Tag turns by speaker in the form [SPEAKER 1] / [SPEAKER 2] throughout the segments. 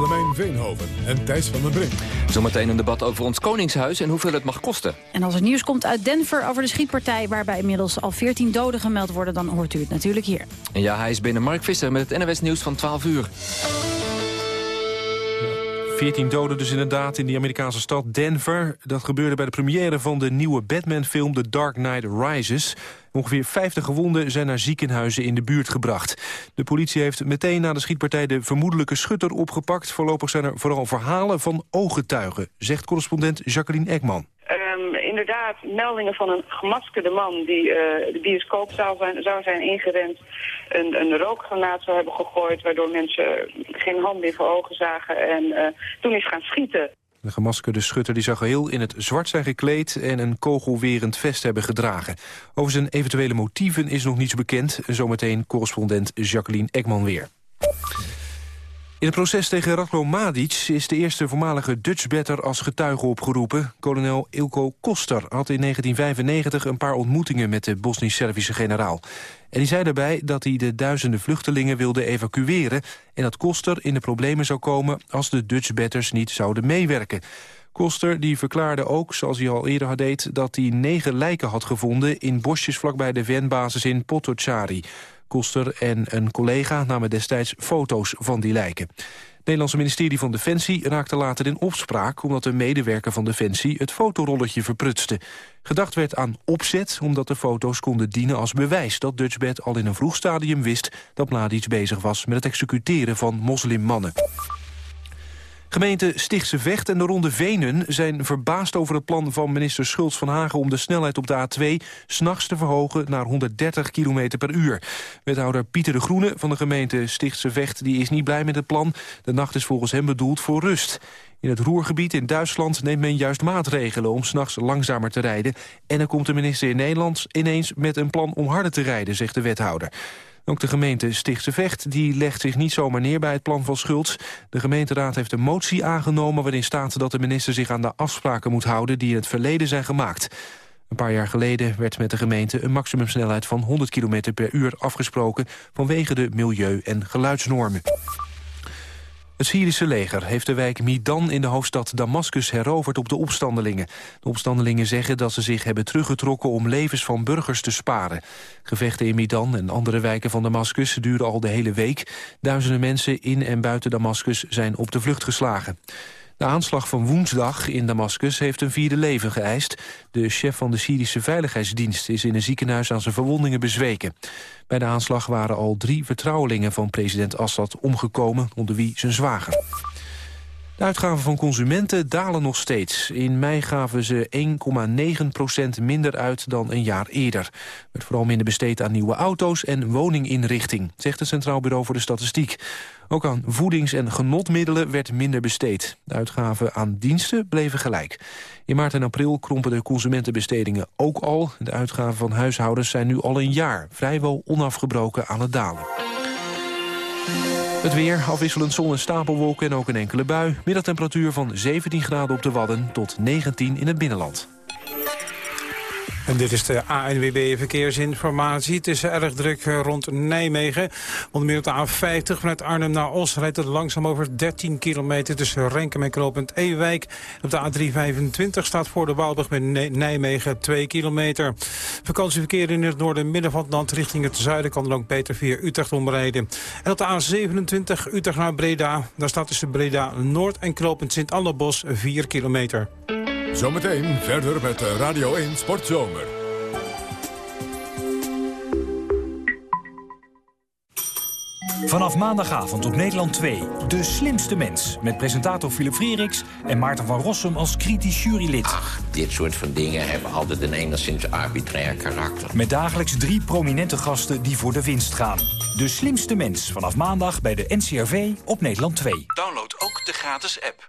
[SPEAKER 1] Willemijn Veenhoven en Thijs van den Brink.
[SPEAKER 2] Zometeen een debat over ons koningshuis en hoeveel het mag kosten.
[SPEAKER 3] En als er nieuws komt uit Denver over de schietpartij... waarbij inmiddels al 14 doden gemeld worden... dan hoort u het natuurlijk hier.
[SPEAKER 2] En ja, hij is binnen Mark Visser met het NWS Nieuws van 12 uur.
[SPEAKER 4] 14 doden dus inderdaad in die Amerikaanse stad Denver. Dat gebeurde bij de première van de nieuwe Batman-film The Dark Knight Rises. Ongeveer 50 gewonden zijn naar ziekenhuizen in de buurt gebracht. De politie heeft meteen na de schietpartij de vermoedelijke schutter opgepakt. Voorlopig zijn er vooral verhalen van ooggetuigen, zegt correspondent Jacqueline Ekman
[SPEAKER 5] inderdaad meldingen van een gemaskerde man die uh, de bioscoopzaal zou zijn ingerend, een, een rookgranaat zou hebben gegooid, waardoor mensen geen hand meer voor ogen zagen en uh, toen is gaan schieten.
[SPEAKER 4] De gemaskerde schutter die zag heel in het zwart zijn gekleed... en een kogelwerend vest hebben gedragen. Over zijn eventuele motieven is nog niets bekend. Zometeen correspondent Jacqueline Ekman weer. In het proces tegen Radko Mladic is de eerste voormalige Dutchbatter als getuige opgeroepen. Kolonel Ilko Koster had in 1995 een paar ontmoetingen met de Bosnisch-Servische generaal. En die zei daarbij dat hij de duizenden vluchtelingen wilde evacueren... en dat Koster in de problemen zou komen als de Dutchbatters niet zouden meewerken. Koster die verklaarde ook, zoals hij al eerder had deed... dat hij negen lijken had gevonden in bosjes vlakbij de VN-basis in Potocari. Koster en een collega namen destijds foto's van die lijken. Het Nederlandse ministerie van Defensie raakte later in opspraak... omdat een medewerker van Defensie het fotorolletje verprutste. Gedacht werd aan opzet, omdat de foto's konden dienen als bewijs... dat Dutchbed al in een vroeg stadium wist dat Mladic bezig was... met het executeren van moslimmannen. Gemeente Stichtse Vecht en de Ronde Venen zijn verbaasd over het plan van minister Schultz van Hagen om de snelheid op de A2 s'nachts te verhogen naar 130 km per uur. Wethouder Pieter de Groene van de gemeente Stichtse Vecht die is niet blij met het plan. De nacht is volgens hem bedoeld voor rust. In het Roergebied in Duitsland neemt men juist maatregelen om s'nachts langzamer te rijden. En dan komt de minister in Nederland ineens met een plan om harder te rijden, zegt de wethouder. Ook de gemeente Stichtse Vecht die legt zich niet zomaar neer bij het plan van Schultz. De gemeenteraad heeft een motie aangenomen waarin staat dat de minister zich aan de afspraken moet houden die in het verleden zijn gemaakt. Een paar jaar geleden werd met de gemeente een maximumsnelheid van 100 km per uur afgesproken vanwege de milieu- en geluidsnormen. Het Syrische leger heeft de wijk Midan in de hoofdstad Damascus heroverd op de opstandelingen. De opstandelingen zeggen dat ze zich hebben teruggetrokken om levens van burgers te sparen. Gevechten in Midan en andere wijken van Damascus duren al de hele week. Duizenden mensen in en buiten Damascus zijn op de vlucht geslagen. De aanslag van woensdag in Damascus heeft een vierde leven geëist. De chef van de Syrische Veiligheidsdienst is in een ziekenhuis aan zijn verwondingen bezweken. Bij de aanslag waren al drie vertrouwelingen van president Assad omgekomen, onder wie zijn zwager. De uitgaven van consumenten dalen nog steeds. In mei gaven ze 1,9% minder uit dan een jaar eerder. Er werd vooral minder besteed aan nieuwe auto's en woninginrichting... zegt het Centraal Bureau voor de Statistiek. Ook aan voedings- en genotmiddelen werd minder besteed. De uitgaven aan diensten bleven gelijk. In maart en april krompen de consumentenbestedingen ook al. De uitgaven van huishoudens zijn nu al een jaar vrijwel onafgebroken aan het dalen. Het weer, afwisselend zon en stapelwolken en ook een enkele bui. Middagtemperatuur van 17 graden op de Wadden tot 19 in het binnenland.
[SPEAKER 6] Dit is de ANWB Verkeersinformatie. Het is erg druk eh, rond Nijmegen. Onder meer op de A50 vanuit Arnhem naar Os rijdt het langzaam over 13 kilometer tussen Renkum en Knoopend Ewijk. Op de A325 staat voor de Waalburg bij Nijmegen 2 kilometer. Vakantieverkeer in het noorden midden van het land richting het zuiden kan dan ook beter via Utrecht omrijden. En op de A27 Utrecht naar Breda. Daar staat tussen Breda Noord en Knoopend Sint-Annebos 4 kilometer.
[SPEAKER 1] Zometeen verder met Radio 1 Sportzomer.
[SPEAKER 7] Vanaf maandagavond op Nederland 2, De Slimste Mens... met presentator Philip Freeriks en Maarten van Rossum als kritisch jurylid.
[SPEAKER 8] Ach, dit soort van dingen hebben altijd een enigszins arbitrair karakter.
[SPEAKER 7] Met dagelijks drie prominente gasten die voor de winst gaan. De Slimste Mens, vanaf maandag bij de NCRV op Nederland 2.
[SPEAKER 9] Download ook de gratis app.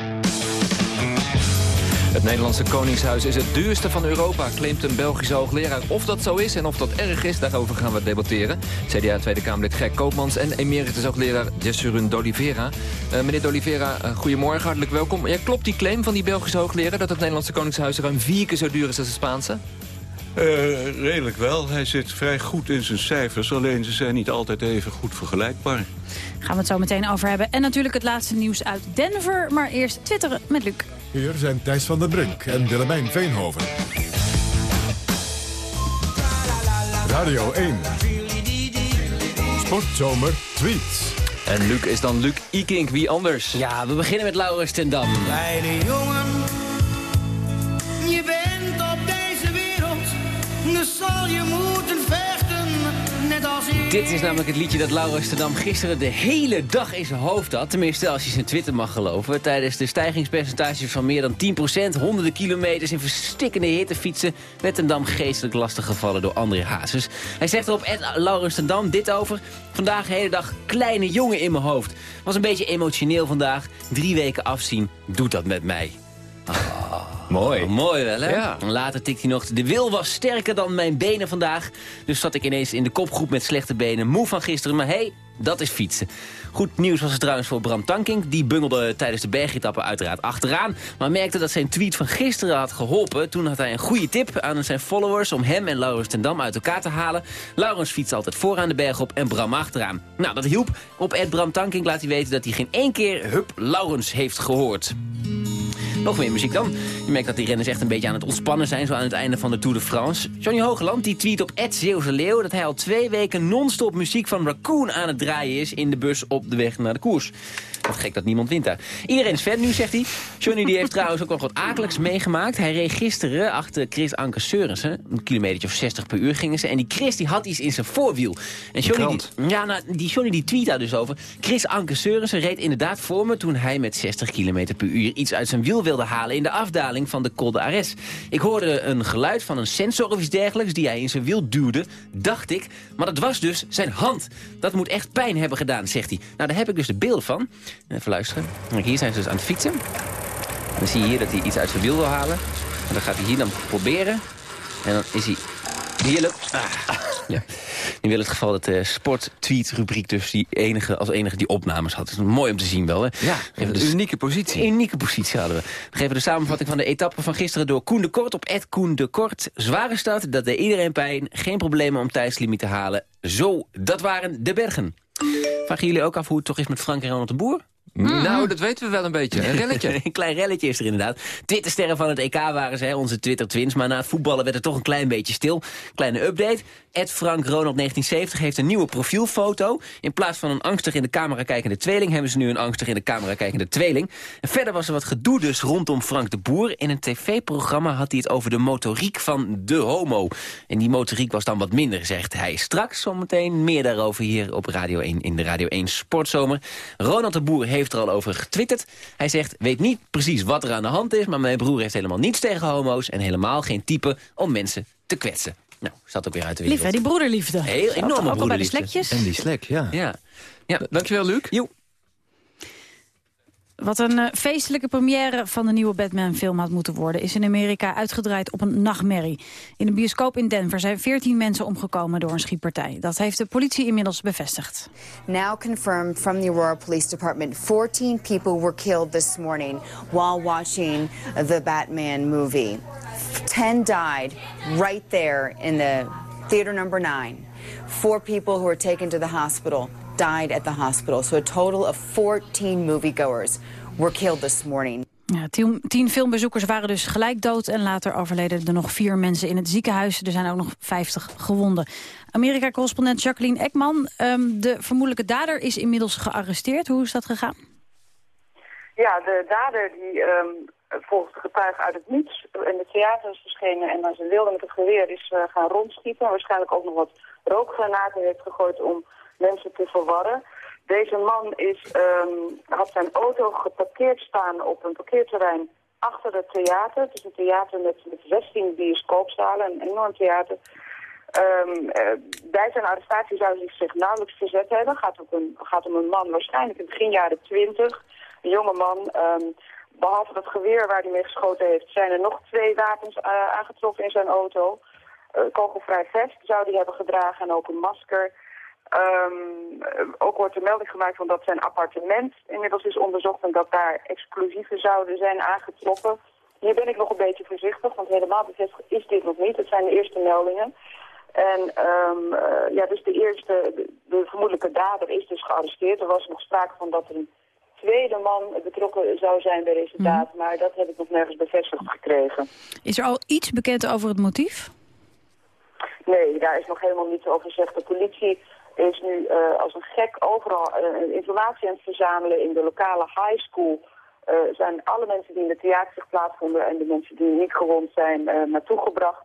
[SPEAKER 2] Het Nederlandse Koningshuis is het duurste van Europa, claimt een Belgische hoogleraar. Of dat zo is en of dat erg is, daarover gaan we debatteren. CDA Tweede Kamerlid Gert Koopmans en emeritus hoogleraar Jessurun D'Oliveira. Uh, meneer D'Oliveira, uh, goedemorgen, hartelijk welkom. Ja, klopt die claim van die Belgische hoogleraar... dat het Nederlandse Koningshuis ruim vier keer zo duur is als het Spaanse?
[SPEAKER 10] Uh, redelijk wel. Hij zit vrij goed in zijn cijfers. Alleen ze zijn niet altijd even goed vergelijkbaar.
[SPEAKER 3] Gaan we het zo meteen over hebben. En natuurlijk het laatste nieuws uit Denver. Maar eerst twitteren met Luc.
[SPEAKER 1] Hier zijn Thijs van der Brink en Willemijn Veenhoven. Radio 1. Sportzomer tweets.
[SPEAKER 2] En Luc is dan Luc Ikink, wie anders?
[SPEAKER 11] Ja, we beginnen met Laurens ten Dam.
[SPEAKER 12] Kleine jongen,
[SPEAKER 11] Dit is namelijk het liedje dat Laurens ten Dam gisteren de hele dag in zijn hoofd had. Tenminste, als je zijn Twitter mag geloven. Tijdens de stijgingspercentages van meer dan 10%, honderden kilometers in verstikkende hitte fietsen... werd ten Dam geestelijk lastig gevallen door André Hazes. Hij zegt erop, Ed Laurens ten Dam, dit over. Vandaag de hele dag kleine jongen in mijn hoofd. Was een beetje emotioneel vandaag. Drie weken afzien doet dat met mij.
[SPEAKER 2] Mooi.
[SPEAKER 11] Oh, mooi wel, hè? Ja. Later tikt hij nog, de wil was sterker dan mijn benen vandaag. Dus zat ik ineens in de kopgroep met slechte benen. Moe van gisteren, maar hé, hey, dat is fietsen. Goed nieuws was het trouwens voor Bram Tankink. Die bungelde tijdens de bergetappen uiteraard achteraan. Maar merkte dat zijn tweet van gisteren had geholpen. Toen had hij een goede tip aan zijn followers... om hem en Laurens ten Dam uit elkaar te halen. Laurens fietst altijd vooraan de berg op en Bram achteraan. Nou, dat hielp. Op Ed Bram Tankink laat hij weten dat hij geen één keer Hup Laurens heeft gehoord. Nog meer muziek dan. Je merkt dat die renners echt een beetje aan het ontspannen zijn... zo aan het einde van de Tour de France. Johnny Hogeland die tweet op Ed Zeeuwse Leeuw... dat hij al twee weken non-stop muziek van Raccoon aan het draaien is... in de bus op de weg naar de koers. Wat gek dat niemand wint daar. Iedereen is fan nu, zegt hij. Johnny die heeft trouwens ook nog wat akelijks meegemaakt. Hij reed gisteren achter Chris Anke Seurensen. Een kilometer of 60 per uur gingen ze. En die Chris die had iets in zijn voorwiel. En Johnny die, ja, nou, die Johnny die tweet daar dus over. Chris Anke Seurensen reed inderdaad voor me... toen hij met 60 km per uur iets uit zijn wiel wilde halen... in de afdaling van de Col de Ares. Ik hoorde een geluid van een sensor of iets dergelijks... die hij in zijn wiel duwde, dacht ik. Maar dat was dus zijn hand. Dat moet echt pijn hebben gedaan, zegt hij. Nou, daar heb ik dus de beelden van. Even luisteren. Hier zijn ze dus aan het fietsen. Dan zie je hier dat hij iets uit zijn wiel wil halen. En dan gaat hij hier dan proberen. En dan is hij... Hier. Ah. Ja. Nu wil het geval dat de sport-tweet-rubriek dus die enige, als enige die opnames had. Is mooi om te zien wel, hè?
[SPEAKER 2] Ja, een dus unieke positie.
[SPEAKER 11] Een unieke positie hadden we. We geven de samenvatting van de etappe van gisteren door Koen de Kort op Ed Koen de Kort. Zware stad, dat deed iedereen pijn. Geen problemen om tijdslimiet te halen. Zo, dat waren de bergen. Vragen jullie ook af hoe het toch is met Frank en Ronald de Boer?
[SPEAKER 2] Nou, dat weten we wel een beetje. Een relletje.
[SPEAKER 11] een klein relletje is er inderdaad. Twittersterren van het EK waren ze, hè, onze Twitter-twins. Maar na het voetballen werd het toch een klein beetje stil. Kleine update. Ed Frank Ronald 1970 heeft een nieuwe profielfoto. In plaats van een angstig in de camera kijkende tweeling... hebben ze nu een angstig in de camera kijkende tweeling. En verder was er wat gedoe dus rondom Frank de Boer. In een tv-programma had hij het over de motoriek van de homo. En die motoriek was dan wat minder, zegt hij. Straks zometeen meer daarover hier op Radio 1 in de Radio 1 Sportzomer. Ronald de Boer heeft er al over getwitterd. Hij zegt, weet niet precies wat er aan de hand is... maar mijn broer heeft helemaal niets tegen homo's... en helemaal geen type om mensen te kwetsen. Nou, staat ook weer uit de wereld.
[SPEAKER 3] Lief, hè, die broederliefde.
[SPEAKER 11] Heel enorme
[SPEAKER 3] Ook al bij de
[SPEAKER 11] broederliefde.
[SPEAKER 3] slekjes.
[SPEAKER 2] En die slek, ja.
[SPEAKER 11] Ja. ja.
[SPEAKER 2] Dankjewel, Luc.
[SPEAKER 11] Jo.
[SPEAKER 3] Wat een eh, feestelijke première van de nieuwe Batman-film had moeten worden... is in Amerika uitgedraaid op een nachtmerrie. In een bioscoop in Denver zijn 14 mensen omgekomen door een schietpartij. Dat heeft de politie inmiddels bevestigd.
[SPEAKER 13] Now confirmed from the Aurora Police Department, 14 people were killed this morning while watching the Batman movie. 10 died right there in the theater number 9. Four people who were taken to the hospital died at the hospital. So a total of 14 moviegoers were killed this morning.
[SPEAKER 3] Ja, tien, tien filmbezoekers waren dus gelijk dood... en later overleden er nog vier mensen in het ziekenhuis. Er zijn ook nog 50 gewonden. Amerika-correspondent Jacqueline Ekman. ehm, de vermoedelijke dader is inmiddels gearresteerd. Hoe is dat gegaan?
[SPEAKER 5] Ja, de dader die ehm, volgens de getuigen uit het niets in het theater is verschenen en dan zijn wilde met een geweer is eh, gaan rondschieten. Waarschijnlijk ook nog wat rookgranaten heeft gegooid om mensen te verwarren. Deze man is, ehm, had zijn auto geparkeerd staan op een parkeerterrein achter het theater. Het is een theater met, met 16 bioscoopzalen, een enorm theater. Ehm, eh, bij zijn arrestatie zou hij zich nauwelijks verzet hebben. Gaat, een, gaat om een man waarschijnlijk in begin jaren 20. Een jonge man. ehm, behalve dat geweer waar hij mee geschoten heeft, zijn er nog twee wapens uh, aangetroffen in zijn auto. Uh, kogelvrij vest zou hij hebben gedragen en ook een masker. Um, ook wordt er melding gemaakt van dat zijn appartement inmiddels is onderzocht en dat daar explosieven zouden zijn aangetroffen. Hier ben ik nog een beetje voorzichtig, want helemaal bevestigd is dit nog niet. Het zijn de eerste meldingen. En um, uh, ja, dus de eerste, de, de, vermoedelijke dader is dus gearresteerd. Er was nog sprake van dat er een tweede man betrokken zou zijn bij deze daad, mm. maar dat heb ik nog nergens bevestigd gekregen.
[SPEAKER 3] Is er al iets bekend over het motief?
[SPEAKER 5] Nee, daar is nog helemaal niets over gezegd. De politie is nu uh, als een gek overal uh, informatie aan het verzamelen in de lokale high school. Uh, zijn alle mensen die in de theater zich plaatsvonden en de mensen die niet gewond zijn naartoe gebracht.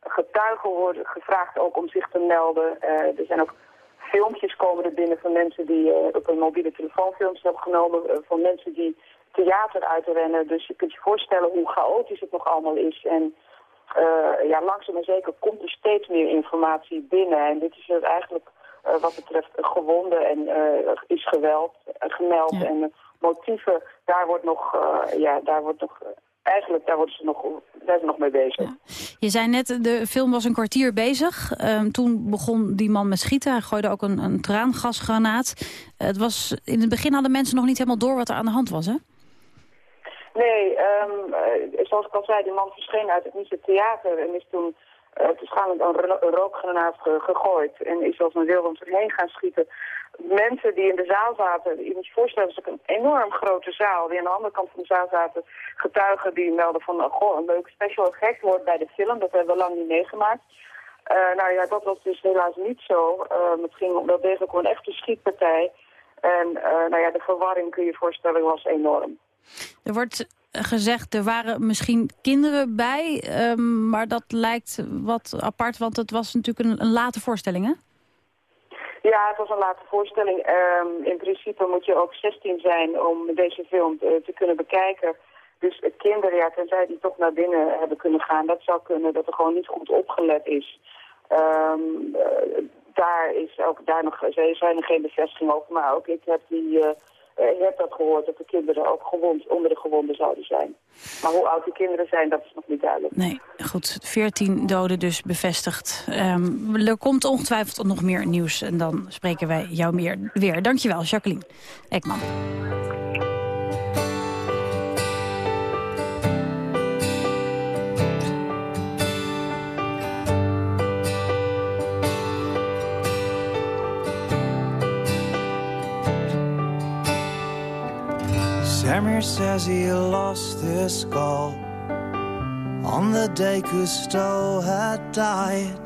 [SPEAKER 5] Getuigen worden gevraagd ook om zich te melden. er zijn ook filmpjes komen er binnen van mensen die op een mobiele telefoon filmpjes hebben genomen. van mensen die theater uitrennen. Dus je kunt je voorstellen hoe chaotisch het nog allemaal is. En ja, langzaam maar zeker komt er steeds meer informatie binnen. En dit is eigenlijk wat betreft gewonden en uh, is geweld uh, gemeld. En motieven, daar wordt nog, ja, daar wordt nog eigenlijk daar worden ze nog, zijn ze nog mee bezig. Ja.
[SPEAKER 3] Je zei net, de film was een kwartier bezig. Um, toen begon die man met schieten. Hij gooide ook een, een traangasgranaat. het was, in het begin hadden mensen nog niet helemaal door wat er aan de hand was, hè?
[SPEAKER 5] Nee, um, zoals ik al zei, die man verscheen uit het Nice Theater en is toen het is een, rookgranaat gegooid en is als een wilde heen gaan schieten. Mensen die in de zaal zaten, je moet je voorstellen, het is een enorm grote zaal. Die aan de andere kant van de zaal zaten getuigen die melden van, oh, goh, een leuk special gek wordt bij de film. Dat hebben we lang niet meegemaakt. Uh, nou ja, dat was dus helaas niet zo. Uh, het ging wel degelijk om een echte schietpartij. En nou ja, de verwarring kun je je voorstellen was enorm.
[SPEAKER 3] Er wordt gezegd, er waren misschien kinderen bij. Um, maar dat lijkt wat apart, want het was natuurlijk een, een late voorstelling, hè?
[SPEAKER 5] Ja, het was een late voorstelling. Um, in principe moet je ook 16 zijn om deze film te, te kunnen bekijken. Dus kinderen, ja, tenzij die toch naar binnen hebben kunnen gaan, dat zou kunnen dat er gewoon niet goed opgelet is. Um, uh, daar is ook daar nog, zijn er geen bevestiging over, maar ook ik heb die... Uh, je eh, hebt dat gehoord dat de kinderen ook gewond, onder de gewonden zouden zijn. Maar hoe oud die kinderen zijn, dat is nog niet duidelijk.
[SPEAKER 3] Nee, goed. 14 doden dus bevestigd. Um, er komt ongetwijfeld nog meer nieuws en dan spreken wij jou meer weer. Dankjewel, Jacqueline Ekman.
[SPEAKER 14] Samir says he lost his skull on the day Cousteau had died.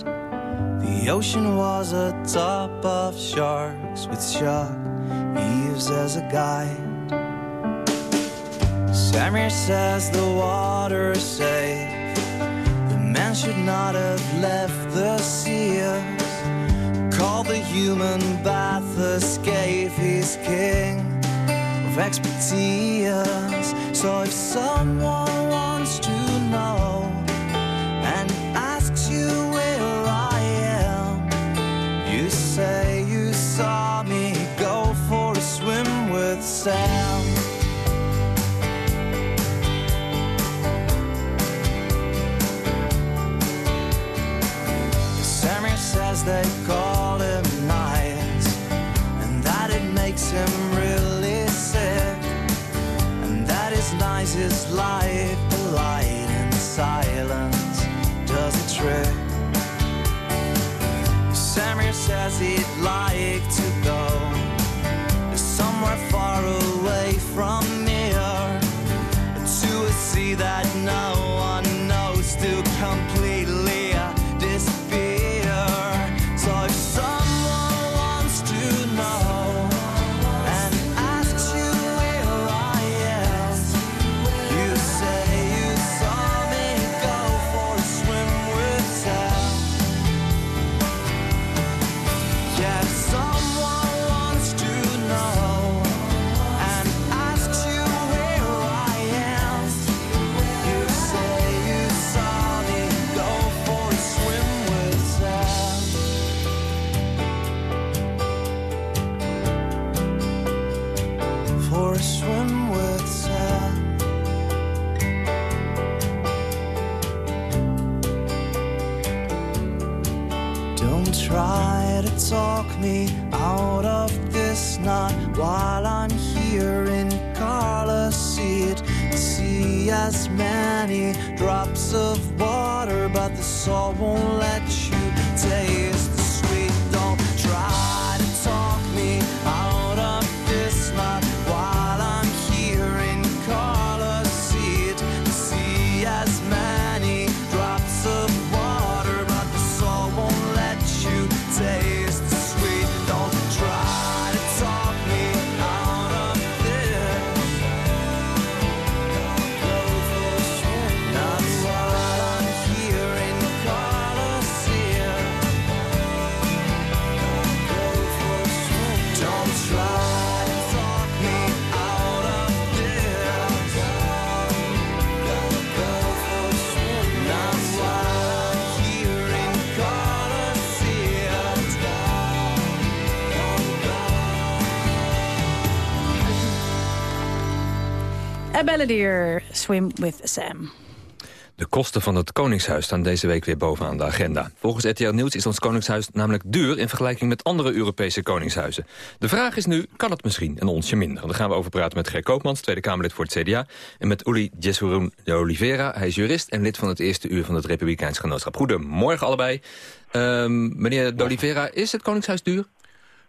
[SPEAKER 14] The ocean was a top of sharks with shark Eves as a guide. Samir says the water is safe. The man should not have left the seas. Call the human bath escape, he's king of expertise. So if someone wants to know and asks you where I am, you say you saw me go for a swim with Sam. Samir says they life, the light in silence does a trick. Samir says he'd like to go somewhere far away from here to a sea that no try to talk me out of this knot while I'm here in Carla seat. See as many drops of water, but the salt won't let you
[SPEAKER 3] Balladeer, Swim with Sam.
[SPEAKER 2] De kosten van het Koningshuis staan deze week weer bovenaan de agenda. Volgens RTL Nieuws is ons Koningshuis namelijk duur... in vergelijking met andere Europese koningshuizen. De vraag is nu, kan het misschien een onsje minder? Daar gaan we over praten met Ger Koopmans, Tweede Kamerlid voor het CDA... en met Uli Jesurun de Oliveira. Hij is jurist en lid van het eerste uur van het Republikeins Genootschap. Goedemorgen allebei. Ehm, meneer de Oliveira, is het Koningshuis duur?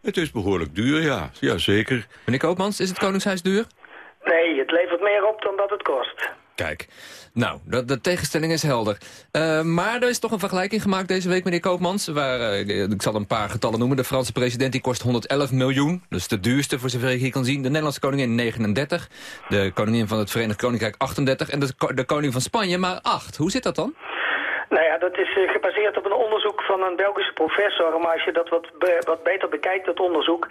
[SPEAKER 10] Het is behoorlijk duur, ja. ja zeker.
[SPEAKER 2] Meneer Koopmans, is het Koningshuis duur?
[SPEAKER 15] Nee, het levert meer op dan dat het kost.
[SPEAKER 2] Kijk, nou, de, de tegenstelling is helder. Eh, maar er is toch een vergelijking gemaakt deze week, meneer Koopmans. Waar, eh, ik zal een paar getallen noemen. De Franse president die kost 111 miljoen. Is de duurste, voor zover ik hier kan zien. De Nederlandse koningin 39. De koningin van het Verenigd Koninkrijk 38. En de, de koning van Spanje maar 8. Hoe zit dat dan?
[SPEAKER 15] Nou ja, dat is eh, gebaseerd op een onderzoek van een Belgische professor. Maar als je dat wat, be- wat beter bekijkt, dat onderzoek...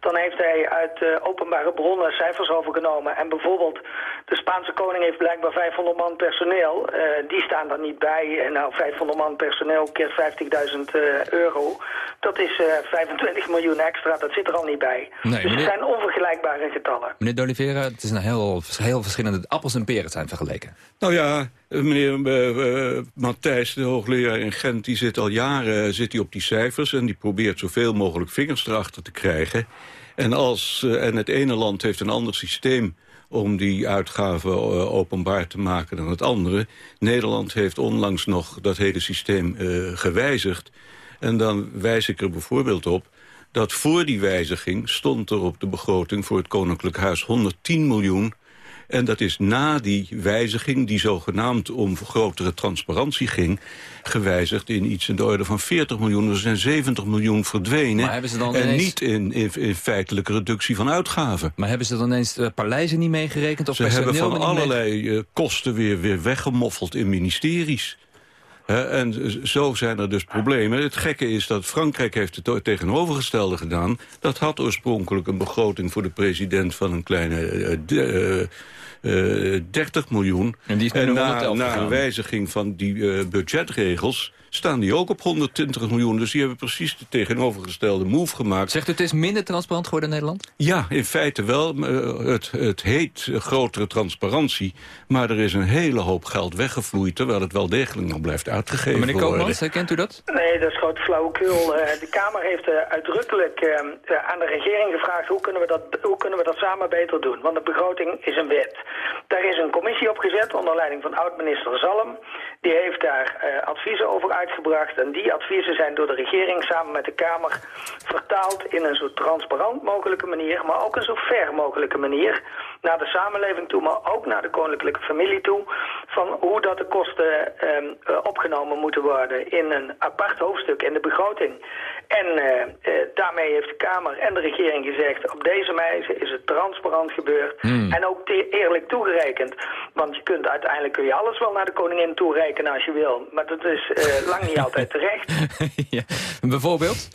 [SPEAKER 15] dan heeft hij uit eh, openbare bronnen cijfers overgenomen. En bijvoorbeeld, de Spaanse koning heeft blijkbaar 500 man personeel. Eh, die staan er niet bij. En nou, 500 man personeel keer 50.000 eh, euro. Dat is eh 25 miljoen extra, dat zit er al niet bij.
[SPEAKER 2] Nee,
[SPEAKER 15] dus het zijn onvergelijkbare getallen.
[SPEAKER 2] Meneer de Oliveira, het is een heel, heel verschillende... Appels en peren zijn vergeleken.
[SPEAKER 10] Nou ja, meneer eh, eh, Matthijs, de hoogleraar in Gent... die zit al jaren zit hij op die cijfers... en die probeert zoveel mogelijk vingers erachter te krijgen. En, als, en het ene land heeft een ander systeem om die uitgaven openbaar te maken dan het andere. Nederland heeft onlangs nog dat hele systeem gewijzigd. En dan wijs ik er bijvoorbeeld op dat voor die wijziging stond er op de begroting voor het Koninklijk Huis 110 miljoen. En dat is na die wijziging, die zogenaamd om grotere transparantie ging... gewijzigd in iets in de orde van 40 miljoen. Er zijn 70 miljoen verdwenen.
[SPEAKER 2] Maar hebben ze dan
[SPEAKER 10] en
[SPEAKER 2] ineens-
[SPEAKER 10] niet in, in, in feitelijke reductie van uitgaven.
[SPEAKER 2] Maar hebben ze dan eens uh, paleizen niet meegerekend? Of
[SPEAKER 10] Ze hebben van allerlei eh, kosten weer, weer weggemoffeld in ministeries. En zo zijn er dus problemen. Het gekke is dat Frankrijk heeft het tegenovergestelde gedaan. Dat had oorspronkelijk een begroting voor de president van een kleine eh, de- eh, eh, 30 miljoen.
[SPEAKER 2] En die is
[SPEAKER 10] na,
[SPEAKER 2] 111
[SPEAKER 10] na
[SPEAKER 2] gegaan.
[SPEAKER 10] een wijziging van die eh, budgetregels staan die ook op 120 miljoen. Dus die hebben precies de tegenovergestelde move gemaakt.
[SPEAKER 2] Zegt u het is minder transparant geworden in Nederland?
[SPEAKER 10] Ja, in feite wel. Eh, Het, het heet grotere transparantie. Maar er is een hele hoop geld weggevloeid... terwijl het wel degelijk nog blijft uitgegeven
[SPEAKER 2] Meneer
[SPEAKER 10] worden.
[SPEAKER 2] Koopmans, herkent u dat?
[SPEAKER 15] Nee, dat is grote flauwekul. Eh, de Kamer heeft eh, uitdrukkelijk aan de regering gevraagd... Hoe kunnen, we dat, hoe kunnen we dat samen beter doen? Want de begroting is een wet. Daar is een commissie opgezet onder leiding van oud-minister Zalm. Die heeft daar eh, adviezen over uitgebracht. En die adviezen zijn door de regering samen met de Kamer... vertaald in een zo transparant mogelijke manier... maar ook een zo ver mogelijke manier... naar de samenleving toe, maar ook naar de koninklijke familie toe... van hoe dat de kosten ehm, eh, opgenomen moeten worden in een apart hoofdstuk in de begroting. En eh, eh, daarmee heeft de Kamer en de regering gezegd... op deze wijze is het transparant gebeurd
[SPEAKER 2] Hmm.
[SPEAKER 15] en ook eerlijk toegerekend. Want je kunt uiteindelijk kun je alles wel naar de koningin toerekenen als je wil. Maar dat is eh, lang niet altijd terecht.
[SPEAKER 2] ja. Bijvoorbeeld?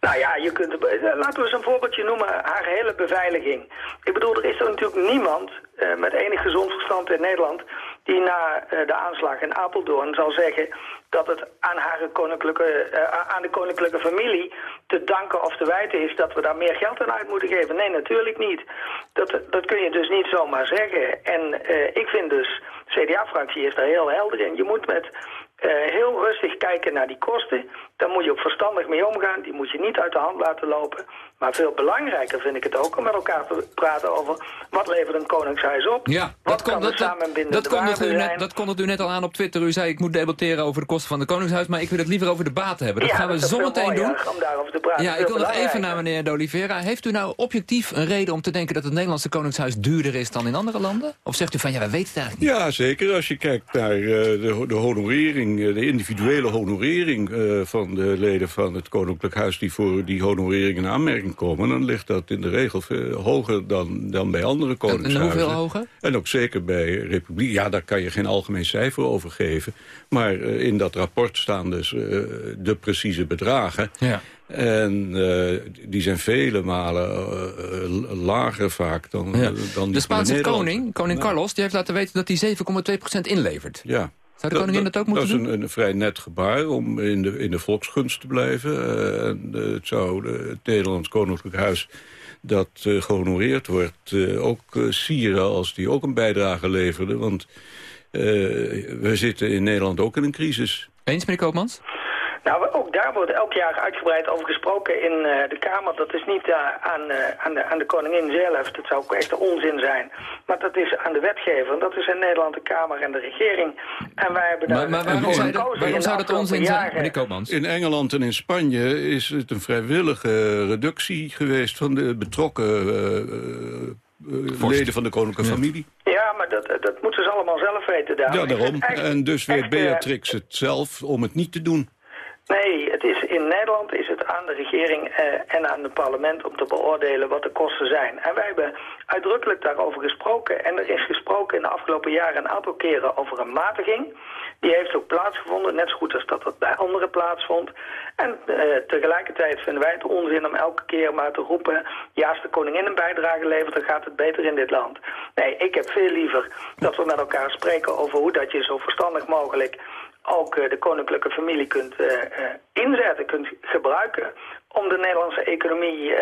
[SPEAKER 15] Nou ja, je kunt, eh, laten we eens een voorbeeldje noemen, haar hele beveiliging. Ik bedoel, er is er natuurlijk niemand eh, met enig gezond verstand in Nederland... die na eh, de aanslag in Apeldoorn zal zeggen dat het aan, haar koninklijke, aan de koninklijke familie te danken of te wijten is... dat we daar meer geld aan uit moeten geven. Nee, natuurlijk niet. Dat, dat kun je dus niet zomaar zeggen. En ik vind dus, CDA-fractie is daar heel helder in. Je moet met heel rustig kijken naar die kosten. Daar moet je ook verstandig mee omgaan. Die moet je niet uit de hand laten lopen. Maar veel belangrijker vind ik het ook om met elkaar te praten over... wat levert een koningshuis op?
[SPEAKER 2] Ja,
[SPEAKER 15] wat
[SPEAKER 2] dat,
[SPEAKER 15] kan
[SPEAKER 2] dat, dat, kondigde
[SPEAKER 15] waarde
[SPEAKER 2] u net, dat kondigde u net al aan op Twitter. U zei ik moet debatteren over de kosten van het Koningshuis... maar ik wil het liever over de baten hebben. Dat
[SPEAKER 15] Ja,
[SPEAKER 2] gaan we zometeen doen.
[SPEAKER 15] mooier om daarover te praten.
[SPEAKER 2] Ja, ik wil nog even naar meneer de Oliveira. Heeft u nou objectief een reden om te denken dat het Nederlandse Koningshuis duurder is dan in andere landen? Of zegt u van ja, wij weten het eigenlijk niet?
[SPEAKER 10] Ja, zeker. Als je kijkt naar eh, de, de honorering, eh, de individuele honorering eh, van de leden van het Koninklijk Huis die voor die honorering in aanmerking komen, dan ligt dat in de regel veel hoger dan, dan bij andere koningshuizen.
[SPEAKER 2] hoeveel hoger?
[SPEAKER 10] En ook zeker bij Republiek. Ja, daar kan je geen algemeen cijfer over geven. Maar eh, in dat rapport staan dus eh, de precieze bedragen.
[SPEAKER 2] Ja.
[SPEAKER 10] En eh, die zijn vele malen eh, eh, lager vaak dan,
[SPEAKER 2] Ja.
[SPEAKER 10] dan die van
[SPEAKER 2] De Spaanse koning, koning. Carlos, die heeft laten weten dat hij 7,2% inlevert.
[SPEAKER 10] Ja.
[SPEAKER 2] Zou de koningin dat ook moeten
[SPEAKER 10] dat
[SPEAKER 2] doen?
[SPEAKER 10] is een, een vrij net gebaar om in de, in de volksgunst te blijven. Eh, en, eh, het zou de, het Nederlands Koninklijk Huis dat eh, gehonoreerd wordt... ook sieren als die ook een bijdrage leverde. Want we zitten in Nederland ook in een crisis.
[SPEAKER 2] Eens, meneer Koopmans?
[SPEAKER 15] Nou, ook daar wordt elk jaar uitgebreid over gesproken in eh, de Kamer. Dat is niet eh, aan, eh, aan, de, aan de koningin zelf, dat zou ook echt onzin zijn. Maar dat is aan de wetgever, dat is in Nederland de Kamer en de regering. En wij hebben daar
[SPEAKER 2] Maar, maar waarom, zou, dat, waarom zou dat onzin zijn,
[SPEAKER 15] jaren.
[SPEAKER 2] meneer Koopmans?
[SPEAKER 10] In Engeland en in Spanje is het een vrijwillige reductie geweest... van de betrokken leden van de koninklijke familie.
[SPEAKER 15] Ja, maar dat, dat moeten ze allemaal zelf weten daar.
[SPEAKER 10] Ja, daarom.
[SPEAKER 15] echt-
[SPEAKER 10] En dus weet Beatrix het zelf om het niet te doen.
[SPEAKER 15] Nee, het is, in Nederland is het aan de regering eh, en aan het parlement om te beoordelen wat de kosten zijn. En wij hebben uitdrukkelijk daarover gesproken. En er is gesproken in de afgelopen jaren een aantal keren over een matiging. Die heeft ook plaatsgevonden, net zo goed als dat dat bij anderen plaatsvond. En eh, tegelijkertijd vinden wij het onzin om elke keer maar te roepen... ja, als de koningin een bijdrage levert, dan gaat het beter in dit land. Nee, ik heb veel liever dat we met elkaar spreken over hoe dat je zo verstandig mogelijk ook eh, de koninklijke familie kunt eh, eh, inzetten, kunt gebruiken om de Nederlandse economie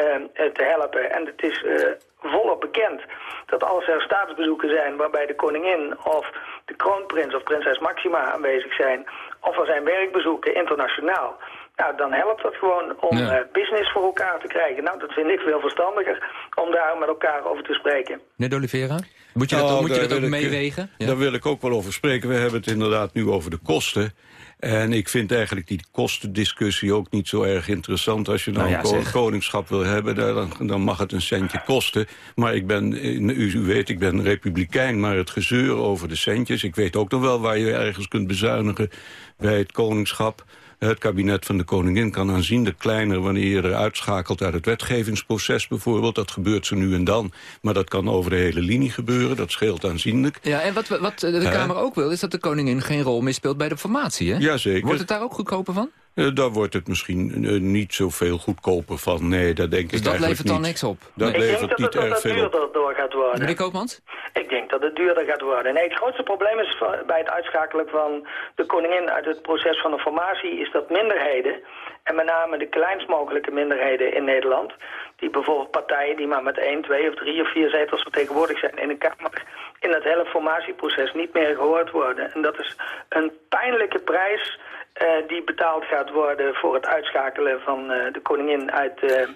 [SPEAKER 15] te helpen. En het is eh, volop bekend dat als er staatsbezoeken zijn waarbij de koningin of de kroonprins of prinses Maxima aanwezig zijn, of er zijn werkbezoeken internationaal, nou, dan helpt dat gewoon om
[SPEAKER 2] Ja.
[SPEAKER 15] eh, business voor elkaar te krijgen. Nou, dat vind ik veel verstandiger om daar met elkaar over te spreken.
[SPEAKER 2] Meneer de Oliveira? Moet je dat,
[SPEAKER 10] Nou,
[SPEAKER 2] moet je dat ook meewegen? Ja.
[SPEAKER 10] Daar wil ik ook wel over spreken. We hebben het inderdaad nu over de kosten. En ik vind eigenlijk die kostendiscussie ook niet zo erg interessant. Als je nou,
[SPEAKER 2] Nou ja,
[SPEAKER 10] een koningschap wil hebben, dan, dan mag het een centje kosten. Maar ik ben, u, u weet, ik ben republikein, maar het gezeur over de centjes... ik weet ook nog wel waar je ergens kunt bezuinigen bij het koningschap... Het kabinet van de koningin kan aanzienlijk kleiner... wanneer je er uitschakelt uit het wetgevingsproces bijvoorbeeld. Dat gebeurt zo nu en dan. Maar dat kan over de hele linie gebeuren. Dat scheelt aanzienlijk.
[SPEAKER 2] Ja, en wat, wat de? Kamer ook wil, is dat de koningin geen rol meer speelt bij de formatie, hè?
[SPEAKER 10] Jazeker.
[SPEAKER 2] Wordt het daar ook goedkoper van?
[SPEAKER 10] Eh, daar wordt het misschien eh, niet zoveel goedkoper van. Nee, dat denk
[SPEAKER 2] Dus
[SPEAKER 10] ik
[SPEAKER 2] dat
[SPEAKER 10] eigenlijk
[SPEAKER 2] levert dan
[SPEAKER 10] niet.
[SPEAKER 2] niks op?
[SPEAKER 10] Dat
[SPEAKER 2] Nee.
[SPEAKER 15] Ik denk
[SPEAKER 10] levert
[SPEAKER 15] dat
[SPEAKER 10] niet
[SPEAKER 15] het, dat
[SPEAKER 10] erg op.
[SPEAKER 15] duurder door gaat worden.
[SPEAKER 2] Meneer Koopmans?
[SPEAKER 15] Ik denk dat het duurder gaat worden. Nee, het grootste probleem is bij het uitschakelen van de koningin uit het proces van de formatie... is dat minderheden, en met name de kleinst mogelijke minderheden in Nederland... die bijvoorbeeld partijen die maar met één, twee of drie of vier zetels vertegenwoordigd zijn in de Kamer... in het hele formatieproces niet meer gehoord worden. En dat is een pijnlijke prijs die betaald gaat worden... voor het uitschakelen van eh, de koningin uit, eh,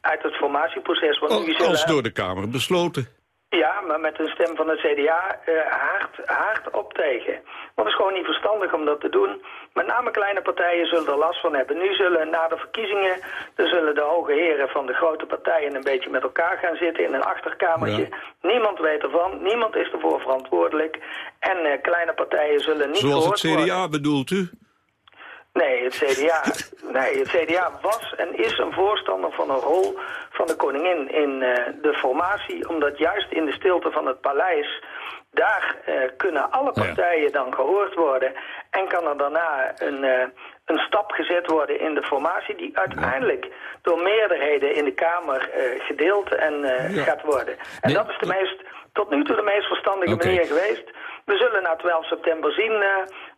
[SPEAKER 15] uit het formatieproces. Want
[SPEAKER 10] Als,
[SPEAKER 15] zullen-
[SPEAKER 10] als door de Kamer besloten.
[SPEAKER 15] ja, maar met een stem van het CDA eh haakt, haakt op tegen. Want het is gewoon niet verstandig om dat te doen. Met name kleine partijen zullen er last van hebben. Nu zullen na de verkiezingen, dan zullen de hoge heren van de grote partijen een beetje met elkaar gaan zitten in een achterkamertje. Niemand weet ervan, niemand is ervoor verantwoordelijk. En eh, kleine partijen zullen niet
[SPEAKER 10] Zoals het
[SPEAKER 15] gehoord worden.
[SPEAKER 10] CDA bedoelt u?
[SPEAKER 15] Nee, het CDA, nee, het CDA was en is een voorstander van een rol van de koningin in eh, de formatie. Omdat juist in de stilte van het paleis, daar eh, kunnen alle partijen dan gehoord worden. En kan er daarna een, eh, een stap gezet worden in de formatie die uiteindelijk door meerderheden in de Kamer eh, gedeeld en eh,
[SPEAKER 2] Ja.
[SPEAKER 15] gaat worden. En dat is de meest, tot nu toe de meest verstandige manier geweest. We zullen na 12 september zien eh,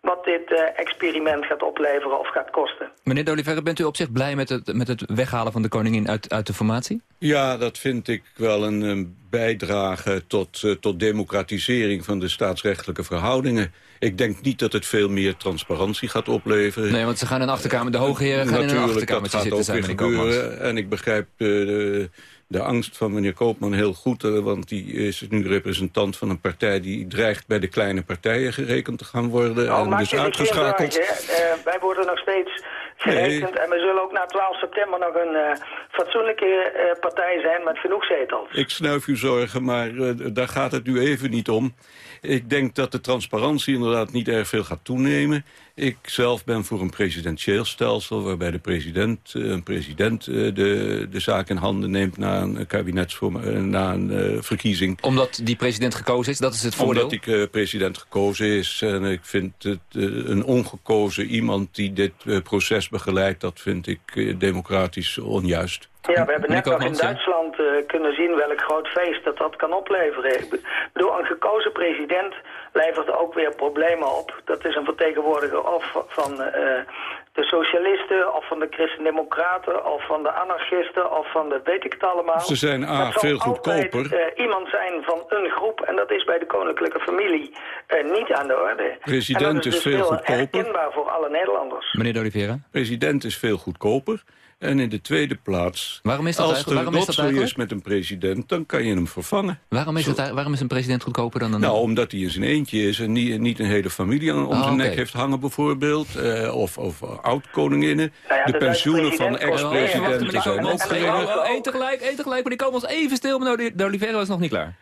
[SPEAKER 15] wat dit eh, experiment gaat opleveren of gaat kosten.
[SPEAKER 2] Meneer de Oliveira, bent u op zich blij met het, met het weghalen van de koningin uit, uit de formatie?
[SPEAKER 10] Ja, dat vind ik wel een, een bijdragen tot, eh, tot democratisering van de staatsrechtelijke verhoudingen. Ik denk niet dat het veel meer transparantie gaat opleveren.
[SPEAKER 2] Nee, want ze gaan in de achterkamer, de hoge heren gaan in een achterkamer
[SPEAKER 10] dat
[SPEAKER 2] zitten
[SPEAKER 10] gaat ook
[SPEAKER 2] zijn,
[SPEAKER 10] weer gebeuren. En ik begrijp eh, de, de angst van meneer Koopman heel goed. eh, want die is nu representant van een partij die dreigt bij de kleine partijen gerekend te gaan worden.
[SPEAKER 15] Oh,
[SPEAKER 10] en dus uitgeschakeld.
[SPEAKER 15] hè. Wij worden nog steeds gerekend. En we zullen ook na 12 september nog een eh, fatsoenlijke eh, partij zijn met genoeg zetels.
[SPEAKER 10] Ik snuif uw zorgen, maar eh, daar gaat het nu even niet om. Ik denk dat de transparantie inderdaad niet erg veel gaat toenemen. Ik zelf ben voor een presidentieel stelsel... waarbij de president, eh, een president eh, de, de zaak in handen neemt... na een, kabinetsvorm, eh, na een verkiezing.
[SPEAKER 2] Omdat die president gekozen is, dat is het voordeel?
[SPEAKER 10] Omdat ik eh, president gekozen is. En ik vind het een ongekozen iemand die dit proces begeleidt... dat vind ik democratisch onjuist.
[SPEAKER 15] Ja, we hebben net nog in. Duitsland eh, kunnen zien welk groot feest dat dat kan opleveren. Ik be- bedoel, een gekozen president levert ook weer problemen op. Dat is een vertegenwoordiger of van eh, de socialisten, of van de christendemocraten, of van de anarchisten, of van de weet ik het allemaal.
[SPEAKER 10] Ze zijn A,
[SPEAKER 15] Dat zal
[SPEAKER 10] veel
[SPEAKER 15] altijd,
[SPEAKER 10] goedkoper.
[SPEAKER 15] eh, iemand zijn van een groep, en dat is bij de koninklijke familie eh, niet aan de orde.
[SPEAKER 10] President
[SPEAKER 15] en dat
[SPEAKER 10] is
[SPEAKER 15] dus
[SPEAKER 10] veel goedkoper.
[SPEAKER 15] herkenbaar voor alle Nederlanders.
[SPEAKER 2] Meneer de Oliveira?
[SPEAKER 10] President is veel goedkoper. En in de tweede plaats,
[SPEAKER 2] Waarom is dat
[SPEAKER 10] als er
[SPEAKER 2] Waarom is dat
[SPEAKER 10] rotzooi is
[SPEAKER 2] eigenlijk?
[SPEAKER 10] met een president... dan kan je hem vervangen.
[SPEAKER 2] Waarom is, het, waarom is een president goedkoper dan een...
[SPEAKER 10] Nou, omdat hij in zijn eentje is en niet, niet een hele familie aan om
[SPEAKER 2] Ah,
[SPEAKER 10] zijn nek heeft hangen bijvoorbeeld. eh, of of oud-koninginnen.
[SPEAKER 15] Nou ja,
[SPEAKER 10] de
[SPEAKER 15] de
[SPEAKER 10] pensioenen van ex-presidenten zijn ook geregeld.
[SPEAKER 2] één tegelijk, één tegelijk. Maar die komen ons even stil, maar de Oliveira was nog niet klaar.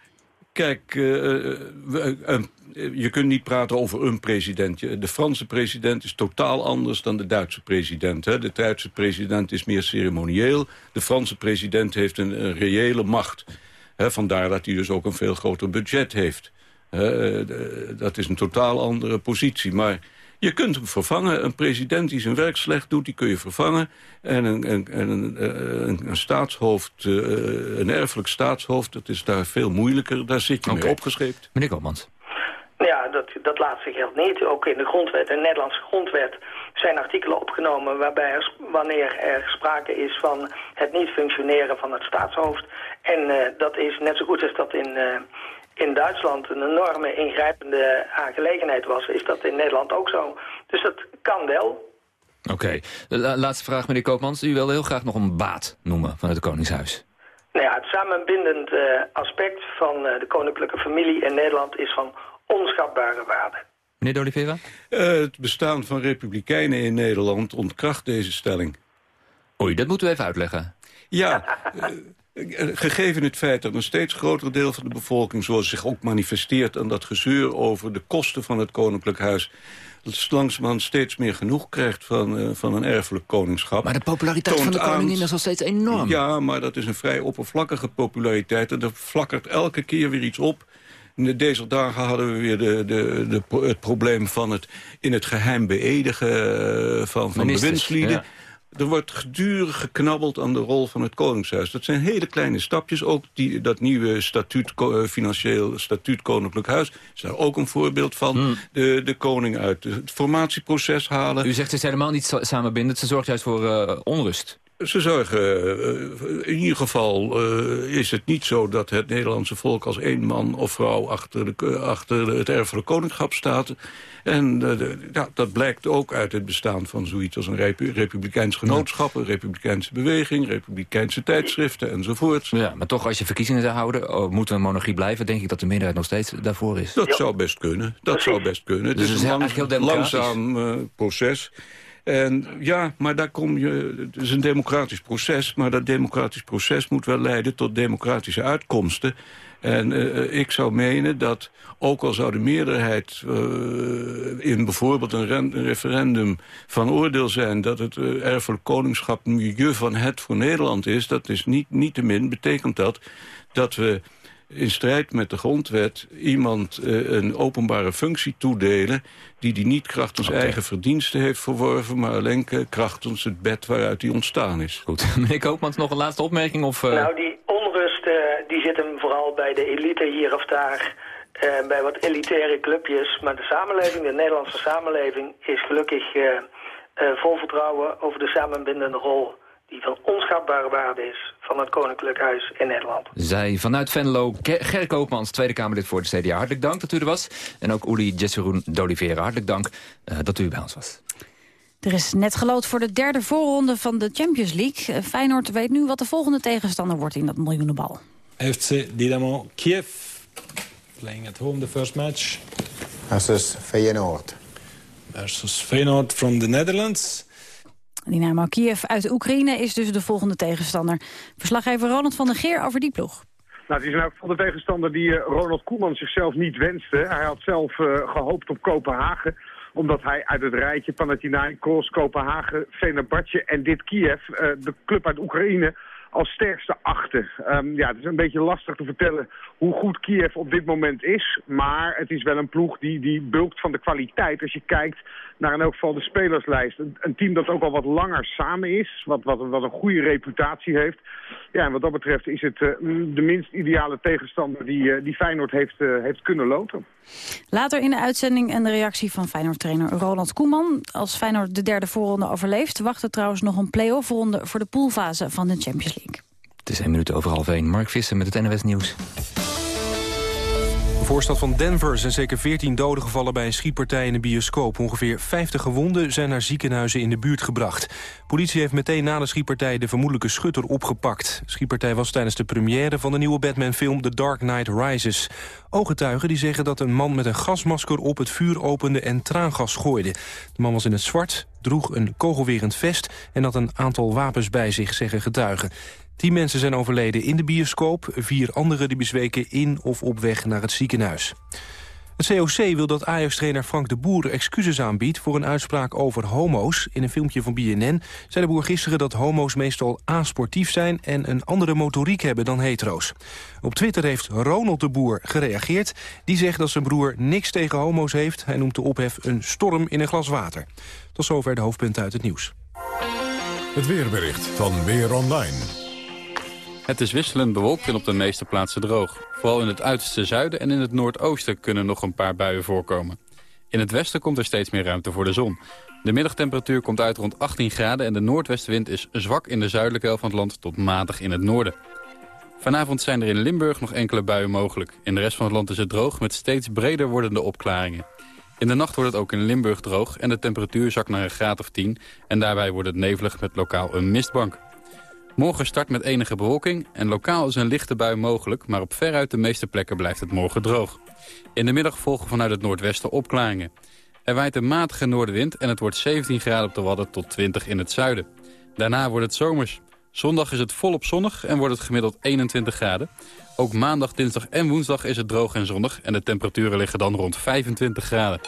[SPEAKER 10] Kijk, eh, we- eh, je kunt niet praten over een president. De Franse president is totaal anders dan de Duitse president. Hè. De Duitse president is meer ceremonieel. De Franse president heeft een, een reële macht. Hè, vandaar dat hij dus ook een veel groter budget heeft. Hè, eh, dat is een totaal andere positie. Maar je kunt hem vervangen. Een president die zijn werk slecht doet, die kun je vervangen. En een, een, een, een, een staatshoofd, eh, een erfelijk staatshoofd, dat is daar veel moeilijker. Daar zit je mee opgescheept.
[SPEAKER 2] Meneer Koopmans.
[SPEAKER 15] Ja, dat, dat laatste geldt niet. Ook in de grondwet, de Nederlandse grondwet, zijn artikelen opgenomen waarbij er, wanneer er sprake is van het niet functioneren van het staatshoofd. En eh, dat is net zo goed als dat in, eh, in Duitsland een enorme ingrijpende aangelegenheid was, is dat in Nederland ook zo. Dus dat kan wel.
[SPEAKER 2] Oké. De la- laatste vraag, meneer Koopmans. U wilde heel graag nog een baat noemen van het Koningshuis.
[SPEAKER 15] Nou ja, het samenbindend eh, aspect van eh, de koninklijke familie in Nederland is van onschatbare waarde.
[SPEAKER 2] Meneer de Oliveira?
[SPEAKER 10] Eh, het bestaan van republikeinen in Nederland ontkracht deze stelling.
[SPEAKER 2] Oei, dat moeten we even uitleggen.
[SPEAKER 10] Ja, eh, eh, gegeven het feit dat een steeds groter deel van de bevolking... zoals zich ook manifesteert aan dat gezeur over de kosten van het koninklijk huis... langzamerhand steeds meer genoeg krijgt van, van een erfelijk koningschap.
[SPEAKER 2] Maar de populariteit van de
[SPEAKER 10] aan-
[SPEAKER 2] koningin is al steeds enorm.
[SPEAKER 10] Ja, maar dat is een vrij oppervlakkige populariteit. En er flakkert elke keer weer iets op. Deze dagen hadden we weer de, de, de, het probleem van het in het geheim beëdigen eh, van, van
[SPEAKER 2] Ministers,
[SPEAKER 10] bewindslieden.
[SPEAKER 2] ja.
[SPEAKER 10] Er wordt gedurig geknabbeld aan de rol van het Koningshuis. Dat zijn hele kleine stapjes. Ook die, dat nieuwe statuut, eh, financieel statuut Koninklijk Huis... is daar ook een voorbeeld van.
[SPEAKER 2] Hmm.
[SPEAKER 10] De, de koning uit het formatieproces halen.
[SPEAKER 2] U zegt het is helemaal niet sa- samenbindend. Ze zorgt juist voor eh, onrust.
[SPEAKER 10] Ze zorgen, eh, in ieder geval eh, is het niet zo dat het Nederlandse volk als één man of vrouw achter, de, achter het erfelijk koningschap staat. En eh, de- ja, dat blijkt ook uit het bestaan van zoiets als een repu- republikeins genootschap, een republikeinse beweging, republikeinse tijdschriften enzovoort.
[SPEAKER 2] Ja, maar toch, als je verkiezingen zou houden, oh, moet een monarchie blijven, denk ik dat de meerderheid nog steeds daarvoor is.
[SPEAKER 10] Dat zou best kunnen. Dat zou best kunnen. Het
[SPEAKER 2] Dus
[SPEAKER 10] is
[SPEAKER 2] het
[SPEAKER 10] een lang-
[SPEAKER 2] heel
[SPEAKER 10] langzaam proces. En ja, maar daar kom je. Het is een democratisch proces, maar dat democratisch proces moet wel leiden tot democratische uitkomsten. En eh, ik zou menen dat, ook al zou de meerderheid eh, in bijvoorbeeld een, ren- een referendum van oordeel zijn dat het eh, erfelijk koningschap milieu van het voor Nederland is, dat is niet, niet te min, betekent dat dat we in strijd met de grondwet iemand eh, een openbare functie toedelen... die die niet krachtens eigen verdiensten heeft verworven... maar alleen krachtens het bed waaruit hij ontstaan is.
[SPEAKER 2] Goed. Meneer Koopmans, nog een laatste opmerking? Of, eh,
[SPEAKER 15] Nou, die onrust eh, die zit hem vooral bij de elite hier of daar. eh, bij wat elitaire clubjes. Maar de samenleving, de Nederlandse samenleving... is gelukkig eh, eh, vol vertrouwen over de samenbindende rol die van onschatbare waarde is van het Koninklijk Huis in Nederland.
[SPEAKER 2] Zij vanuit Venlo, Ger Koopmans, Tweede Kamerlid voor de CDA. Hartelijk dank dat u er was. En ook Uli Jesseroen d'Oliveira, hartelijk dank uh, dat u bij ons was.
[SPEAKER 3] Er is net gelood voor de derde voorronde van de Champions League. Uh, Feyenoord weet nu wat de volgende tegenstander wordt in dat miljoenenbal.
[SPEAKER 16] FC Dynamo Kiev, playing at home the first match.
[SPEAKER 17] Versus Feyenoord.
[SPEAKER 16] Versus Feyenoord from the Netherlands.
[SPEAKER 3] Dynamo Kiev uit Oekraïne is dus de volgende tegenstander. Verslaggever Ronald van der Geer over die ploeg.
[SPEAKER 18] Nou, het is elk geval de tegenstander die uh, Ronald Koeman zichzelf niet wenste. Hij had zelf uh, gehoopt op Kopenhagen omdat hij uit het rijtje Panathinaikos, Kopenhagen, Fenerbahce en dit Kiev, uh, de club uit Oekraïne, als sterkste achter. Um, ja, het is een beetje lastig te vertellen hoe goed Kiev op dit moment is. Maar het is wel een ploeg die, die bulkt van de kwaliteit. Als je kijkt naar in elk geval de spelerslijst. Een, team dat ook al wat langer samen is. Wat, wat, wat een goede reputatie heeft. Ja, en wat dat betreft is het uh, de minst ideale tegenstander die, uh, die Feyenoord heeft, uh, heeft kunnen loten.
[SPEAKER 3] Later in de uitzending en de reactie van Feyenoord-trainer Roland Koeman. Als Feyenoord de derde voorronde overleeft... wacht er trouwens nog een play-off ronde voor de poolfase van de Champions League.
[SPEAKER 2] Het is één minuut over half één. Mark Visser met het NWS Nieuws.
[SPEAKER 4] De voorstad van Denver zijn zeker 14 doden gevallen bij een schietpartij in een bioscoop. Ongeveer 50 gewonden zijn naar ziekenhuizen in de buurt gebracht. Politie heeft meteen na de schietpartij de vermoedelijke schutter opgepakt. De schietpartij was tijdens de première van de nieuwe Batman-film The Dark Knight Rises. Ooggetuigen die zeggen dat een man met een gasmasker op het vuur opende en traangas gooide. De man was in het zwart, droeg een kogelwerend vest en had een aantal wapens bij zich, zeggen getuigen. Tien mensen zijn overleden in de bioscoop. Vier anderen die bezweken in of op weg naar het ziekenhuis. Het COC wil dat Ajax-trainer Frank de Boer excuses aanbiedt... voor een uitspraak over homo's. In een filmpje van BNN zei de Boer gisteren dat homo's meestal asportief zijn... en een andere motoriek hebben dan hetero's. Op Twitter heeft Ronald de Boer gereageerd. Die zegt dat zijn broer niks tegen homo's heeft. Hij noemt de ophef een storm in een glas water. Tot zover de hoofdpunten uit het nieuws.
[SPEAKER 1] Het weerbericht van Weer Online.
[SPEAKER 19] Het is wisselend bewolkt en op de meeste plaatsen droog. Vooral in het uiterste zuiden en in het noordoosten kunnen nog een paar buien voorkomen. In het westen komt er steeds meer ruimte voor de zon. De middagtemperatuur komt uit rond 18 graden en de noordwestenwind is zwak in de zuidelijke helft van het land tot matig in het noorden. Vanavond zijn er in Limburg nog enkele buien mogelijk. In de rest van het land is het droog met steeds breder wordende opklaringen. In de nacht wordt het ook in Limburg droog en de temperatuur zakt naar een graad of 10... en daarbij wordt het nevelig met lokaal een mistbank. Morgen start met enige bewolking en lokaal is een lichte bui mogelijk... maar op veruit de meeste plekken blijft het morgen droog. In de middag volgen vanuit het noordwesten opklaringen. Er waait een matige noordenwind en het wordt 17 graden op de Wadden tot 20 in het zuiden. Daarna wordt het zomers. Zondag is het volop zonnig en wordt het gemiddeld 21 graden. Ook maandag, dinsdag en woensdag is het droog en zonnig... en de temperaturen liggen dan rond 25 graden.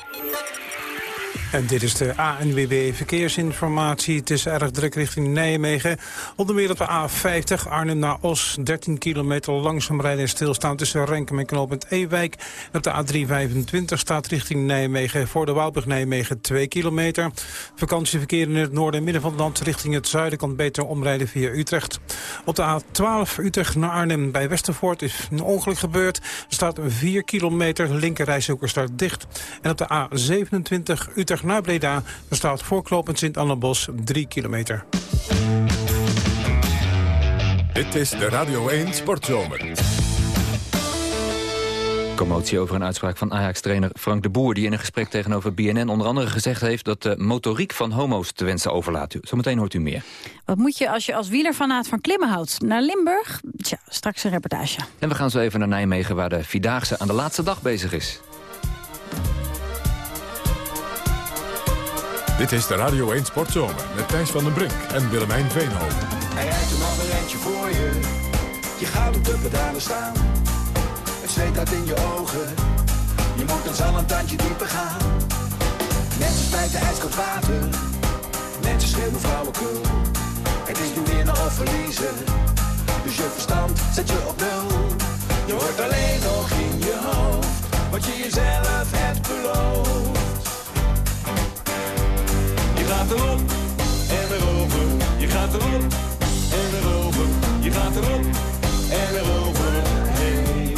[SPEAKER 6] En dit is de ANWB Verkeersinformatie. Het is erg druk richting Nijmegen. Onder meer op de A50 Arnhem naar Os. 13 kilometer langzaam rijden en stilstaan tussen Renkum en knooppunt Ewijk. Op de A325 staat richting Nijmegen voor de Wouwburg Nijmegen 2 kilometer. Vakantieverkeer in het noorden en midden van het land richting het zuiden kan beter omrijden via Utrecht. Op de A12 Utrecht naar Arnhem bij Westervoort is een ongeluk gebeurd. Er staat 4 kilometer, linkerrijshoeker staat dicht. En op de A27 Utrecht naar Breda. Er staat voorklopend Sint-Annabos 3 kilometer.
[SPEAKER 1] Dit is de Radio 1 Sportzomer.
[SPEAKER 2] Commotie over een uitspraak van Ajax-trainer Frank de Boer... die in een gesprek tegenover BNN onder andere gezegd heeft... dat de motoriek van homo's te wensen overlaat. Zometeen hoort u meer.
[SPEAKER 3] Wat moet je als je als wielerfanaat van klimmen houdt? Naar Limburg? Tja, straks een reportage.
[SPEAKER 2] En we gaan zo even naar Nijmegen... waar de Vierdaagse aan de laatste dag bezig is.
[SPEAKER 1] Dit is de Radio 1 Sportzomer met Thijs van den Brink en Willemijn Veenhoven.
[SPEAKER 20] Hij rijdt een afferentje voor je. Je gaat op de pedalen staan. Het zweet uit in je ogen. Je moet dan zal een tandje dieper gaan. Mensen spijten ijskoud water. Mensen schreeuwen flauwekul. Het is nu winnen of verliezen. Dus je verstand zet je op nul. Je hoort alleen nog in je hoofd. Wat je jezelf hebt beloofd gaat erop en erover. Je gaat erop en erover. Je gaat erop en erover. Hey.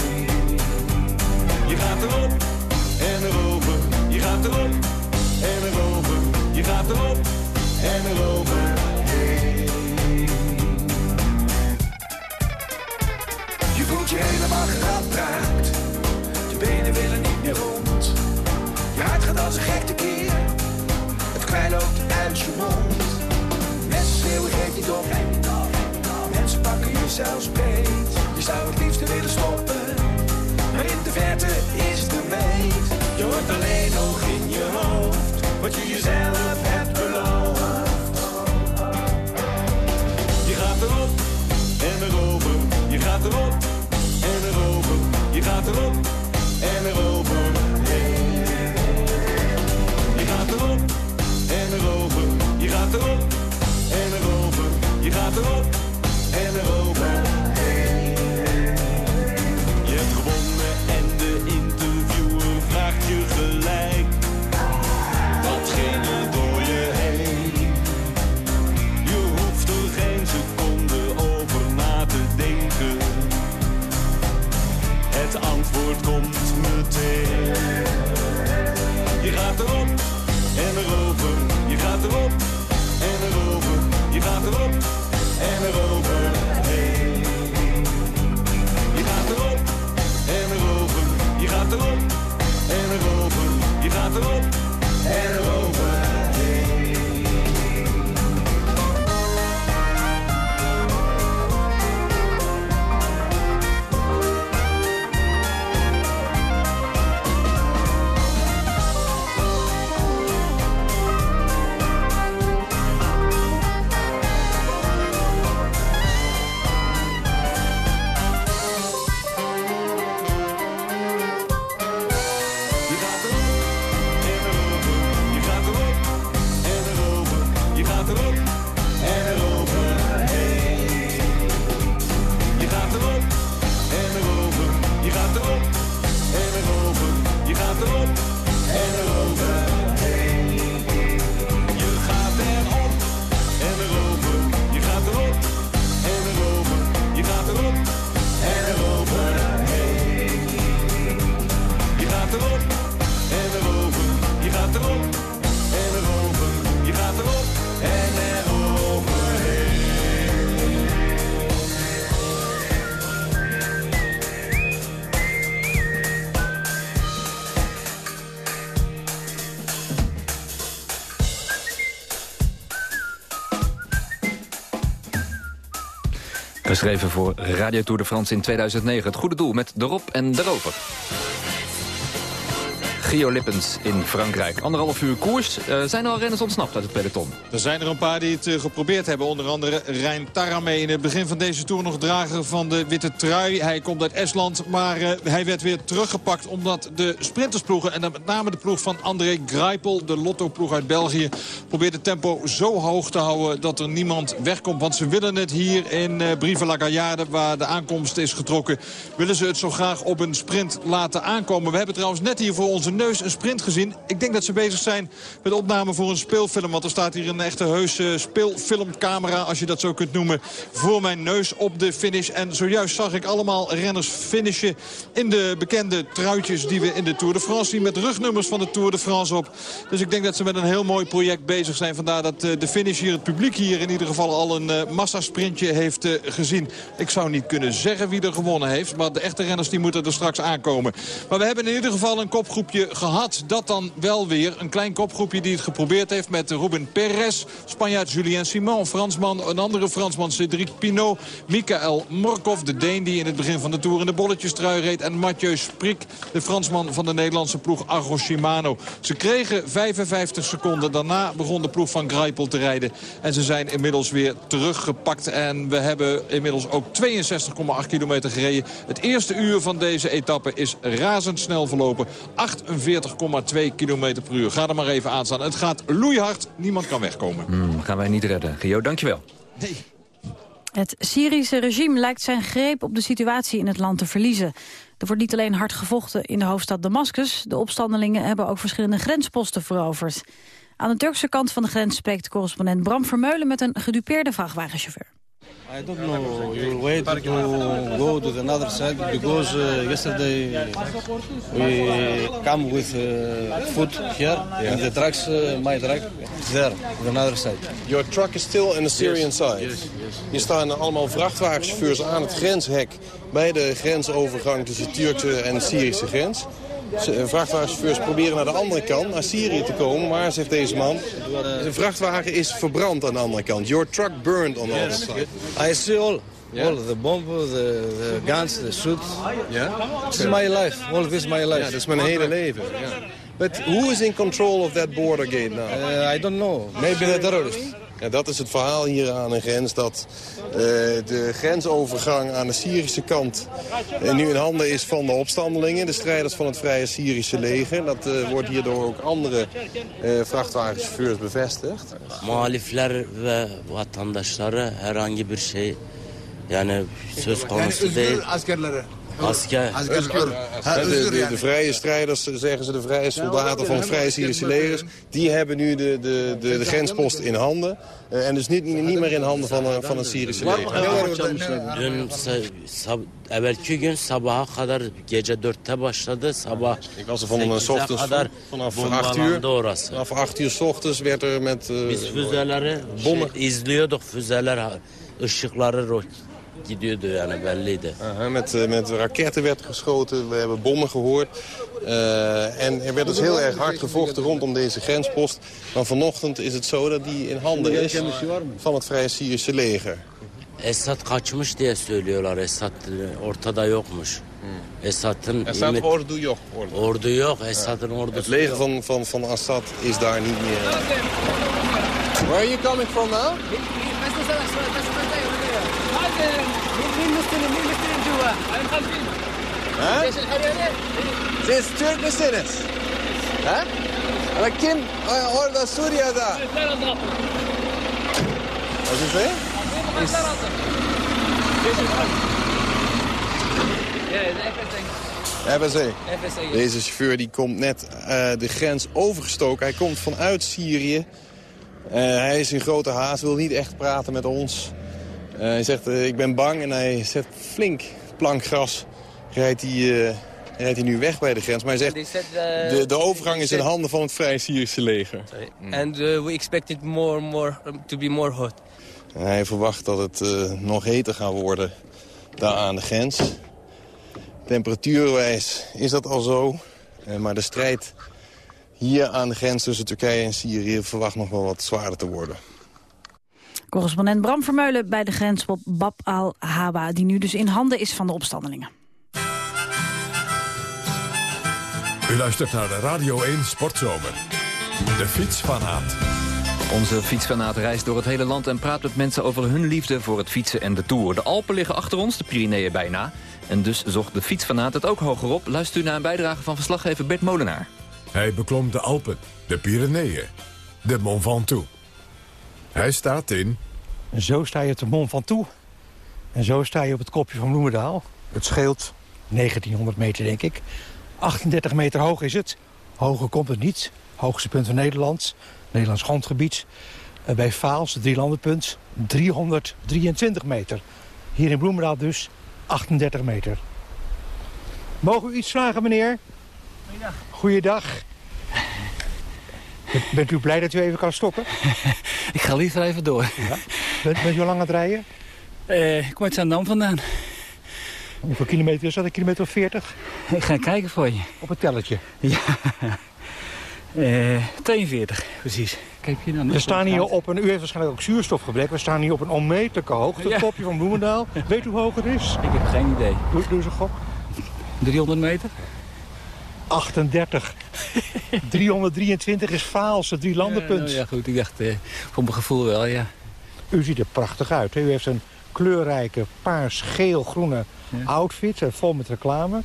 [SPEAKER 20] Je gaat erop en erover. Je gaat erop en erover. Je gaat erop en erover. Hey. Je voelt je helemaal geraakt. Je benen willen niet meer rond. Je hart gaat als een gek mensen rond. Mensen schreeuwen geef niet op, mensen pakken je zelfs beet. Je zou het liefst willen stoppen, maar in de verte is de meet. Je hoort alleen nog in je hoofd, wat je jezelf hebt beloofd. Je gaat erop en erover, je gaat erop en erover, je gaat erop en erover. gaat erop en erover. Je gaat erop en erover.
[SPEAKER 2] Geschreven voor Radio Tour de France in 2009. Het goede doel met erop en erover. Gio Lippens in Frankrijk. Anderhalf uur koers. Eh, zijn er al renners ontsnapt uit het peloton?
[SPEAKER 21] Er zijn er een paar die het eh, geprobeerd hebben. Onder andere Rijn Taramee in het begin van deze Tour nog drager van de witte trui. Hij komt uit Estland, maar eh, hij werd weer teruggepakt... omdat de sprintersploegen, en dan met name de ploeg van André Greipel... de Lotto-ploeg uit België, probeert het tempo zo hoog te houden... dat er niemand wegkomt. Want ze willen het hier in uh, Brive-la-Gaillarde, waar de aankomst is getrokken... willen ze het zo graag op een sprint laten aankomen. We hebben trouwens net hier voor onze neus een sprint gezien. Ik denk dat ze bezig zijn met opname voor een speelfilm. Want er staat hier een echte heuse speelfilmcamera, als je dat zo kunt noemen, voor mijn neus op de finish. En zojuist zag ik allemaal renners finishen in de bekende truitjes die we in de Tour de France zien. Met rugnummers van de Tour de France op. Dus ik denk dat ze met een heel mooi project bezig zijn. Vandaar dat eh, de finish hier, het publiek hier in ieder geval al een uh, massasprintje heeft uh, gezien. Ik zou niet kunnen zeggen wie er gewonnen heeft. Maar de echte renners die moeten er straks aankomen. Maar we hebben in ieder geval een kopgroepje gehad. Dat dan wel weer. Een klein kopgroepje die het geprobeerd heeft met Ruben Perez. Spanjaard Julien Simon. Fransman, een andere Fransman Cédric Pinot. Michael Morkov, de Deen die in het begin van de Tour in de bolletjes trui reed. En Mathieu Sprik, de Fransman van de Nederlandse ploeg Argo Shimano. Ze kregen 55 seconden. Daarna begon de ploeg van Greipel te rijden. En ze zijn inmiddels weer teruggepakt. En we hebben inmiddels ook 62,8 kilometer gereden. Het eerste uur van deze etappe is razendsnel verlopen. 48,2 kilometer per uur. Ga er maar even aan staan. Het gaat loeihard. Niemand kan wegkomen.
[SPEAKER 2] Hmm, gaan wij niet redden. Gio, dankjewel.
[SPEAKER 21] Nee.
[SPEAKER 3] Het Syrische regime lijkt zijn greep op de situatie in het land te verliezen. Er wordt niet alleen hard gevochten in de hoofdstad Damascus. De opstandelingen hebben ook verschillende grensposten veroverd. Aan de Turkse kant van de grens spreekt correspondent Bram Vermeulen... met een gedupeerde vrachtwagenchauffeur.
[SPEAKER 22] I don't know. You'll wait to go to the other side because uh, yesterday we come with uh, food here yeah. and the trucks, uh, my truck, there, on the other side.
[SPEAKER 23] Your truck is still on the Syrian
[SPEAKER 22] yes.
[SPEAKER 23] side?
[SPEAKER 22] Yes, yes.
[SPEAKER 23] Hier staan allemaal vrachtwagenchauffeurs aan het grenshek bij de grensovergang tussen de Turkse en Syrische grens. Vrachtwagenchauffeurs proberen naar de andere kant, naar Syrië te komen. Maar, zegt deze man, de vrachtwagen is verbrand aan de andere kant. Your truck burned on the other side.
[SPEAKER 22] I see all. Yeah. All the bomb, the, the guns, the shoot.
[SPEAKER 23] Yeah?
[SPEAKER 22] This is my life. All this is my life.
[SPEAKER 23] Ja, dat is mijn hele leven. Yeah. But who is in control of that border gate now?
[SPEAKER 22] Uh, I don't know. Maybe the terrorists.
[SPEAKER 23] Ja, dat is het verhaal hier aan de grens. Dat uh, de grensovergang aan de Syrische kant uh, nu in handen is van de opstandelingen. De strijders van het Vrije Syrische leger. Dat uh, wordt hierdoor ook andere vrachtwagenchauffeurs bevestigd.
[SPEAKER 24] Muhalifler ve vatandaşları herhangi bir şey yani söz konusu değil. Asker.
[SPEAKER 23] De, de, de, vrije strijders, zeggen ze, de vrije soldaten van het vrije Syrische legers... die hebben nu de, de, de, de grenspost in handen. Uh, en dus niet, niet meer in handen van, van het Syrische leger.
[SPEAKER 24] Dün evvelki gün sabaha kadar gece 4'te başladı. Sabah
[SPEAKER 23] Ik was er van een ochtends vanaf 8 uur.
[SPEAKER 24] Orası.
[SPEAKER 23] Vanaf 8 uur s ochtends werd er met uh,
[SPEAKER 24] Biz füzeleri
[SPEAKER 23] bommen.
[SPEAKER 24] Şey, izliyorduk füzeler ışıkları gidiyordu yani belliydi.
[SPEAKER 23] Uh, met, uh, met raketten werd geschoten, we hebben bommen gehoord. Uh, en er werd dus heel erg hard gevochten rondom deze grenspost. Maar vanochtend is het zo dat die in handen is van het Vrije Syrische leger.
[SPEAKER 24] Esad kaçmış diye söylüyorlar. Esad ortada yokmuş. Esad'ın...
[SPEAKER 23] Esad ordu yok.
[SPEAKER 24] Ordu, ordu yok. Esad'ın ordusu
[SPEAKER 23] Het leger van, van, van Assad is daar niet meer. Where are you coming from now? ها؟ Siz Türk misiniz? Ha? Ama kim orada Suriye'de? Wat is het?
[SPEAKER 2] Is...
[SPEAKER 23] FSC. Deze chauffeur die komt net uh, de grens overgestoken. Hij komt vanuit Syrië. Uh, hij is in grote haast, wil niet echt praten met ons. Uh, hij zegt, ik ben bang en hij zet flink plankgras. Rijdt hij, rijdt hij nu weg bij de grens. Maar hij zegt, de, de overgang is in handen van het Vrije Syrische leger.
[SPEAKER 25] And we expect it more, more, to be more hot.
[SPEAKER 23] En hij verwacht dat het nog heter gaat worden daar aan de grens. Temperatuurwijs is dat al zo. maar de strijd hier aan de grens tussen Turkije en Syrië verwacht nog wel wat zwaarder te worden.
[SPEAKER 3] Correspondent Bram Vermeulen bij de grens op Bab al-Hawa... die nu dus in handen is van de opstandelingen.
[SPEAKER 1] U luistert naar de Radio 1 Sportzomer. De fietsfanaat.
[SPEAKER 2] Onze fietsfanaat reist door het hele land en praat met mensen over hun liefde voor het fietsen en de Tour. De Alpen liggen achter ons, de Pyreneeën bijna. En dus zocht de fietsfanaat het ook hoger op. Luistert u naar een bijdrage van verslaggever Bert Molenaar.
[SPEAKER 1] Hij beklom de Alpen, de Pyreneeën, de Mont Ventoux. Hij staat in...
[SPEAKER 26] En zo sta je op de Mont Ventoux. En zo sta je op het kopje van Bloemendaal. Het scheelt 1900 meter, denk ik. 38 meter hoog is het. Hoger komt het niet. Hoogste punt van Nederland. Nederlands grondgebied. Bij Vaals, het drielandenpunt, 323 meter. Hier in Bloemendaal dus 38 meter. Mogen we u iets vragen, meneer?
[SPEAKER 27] Goeiedag.
[SPEAKER 26] Goeiedag. Bent u blij dat u even kan stoppen?
[SPEAKER 27] ik ga liever even door.
[SPEAKER 26] Ja. Bent, bent u al lang aan het rijden?
[SPEAKER 27] Uh, ik kom uit Zandam vandaan.
[SPEAKER 26] Hoeveel kilometer is dat? Een kilometer of 40?
[SPEAKER 27] Ik ga kijken voor je.
[SPEAKER 26] Op het telletje?
[SPEAKER 27] Ja. Uh, 42, precies. Kijk je dan
[SPEAKER 26] we staan hier op een, u heeft waarschijnlijk ook zuurstofgebrek. We staan hier op een onmetelijke hoogte, het ja. kopje van Bloemendaal. Weet u hoe hoog het is?
[SPEAKER 27] Ik heb geen idee.
[SPEAKER 26] Doe, doe eens een gok.
[SPEAKER 27] 300 meter?
[SPEAKER 26] 38. 323 is Vaals, het drielandenpunt.
[SPEAKER 27] Ja, ja, goed. Ik dacht, eh, voor mijn gevoel wel, ja.
[SPEAKER 26] U ziet er prachtig uit. Hè? U heeft een kleurrijke paars-geel-groene ja. outfit, vol met reclame.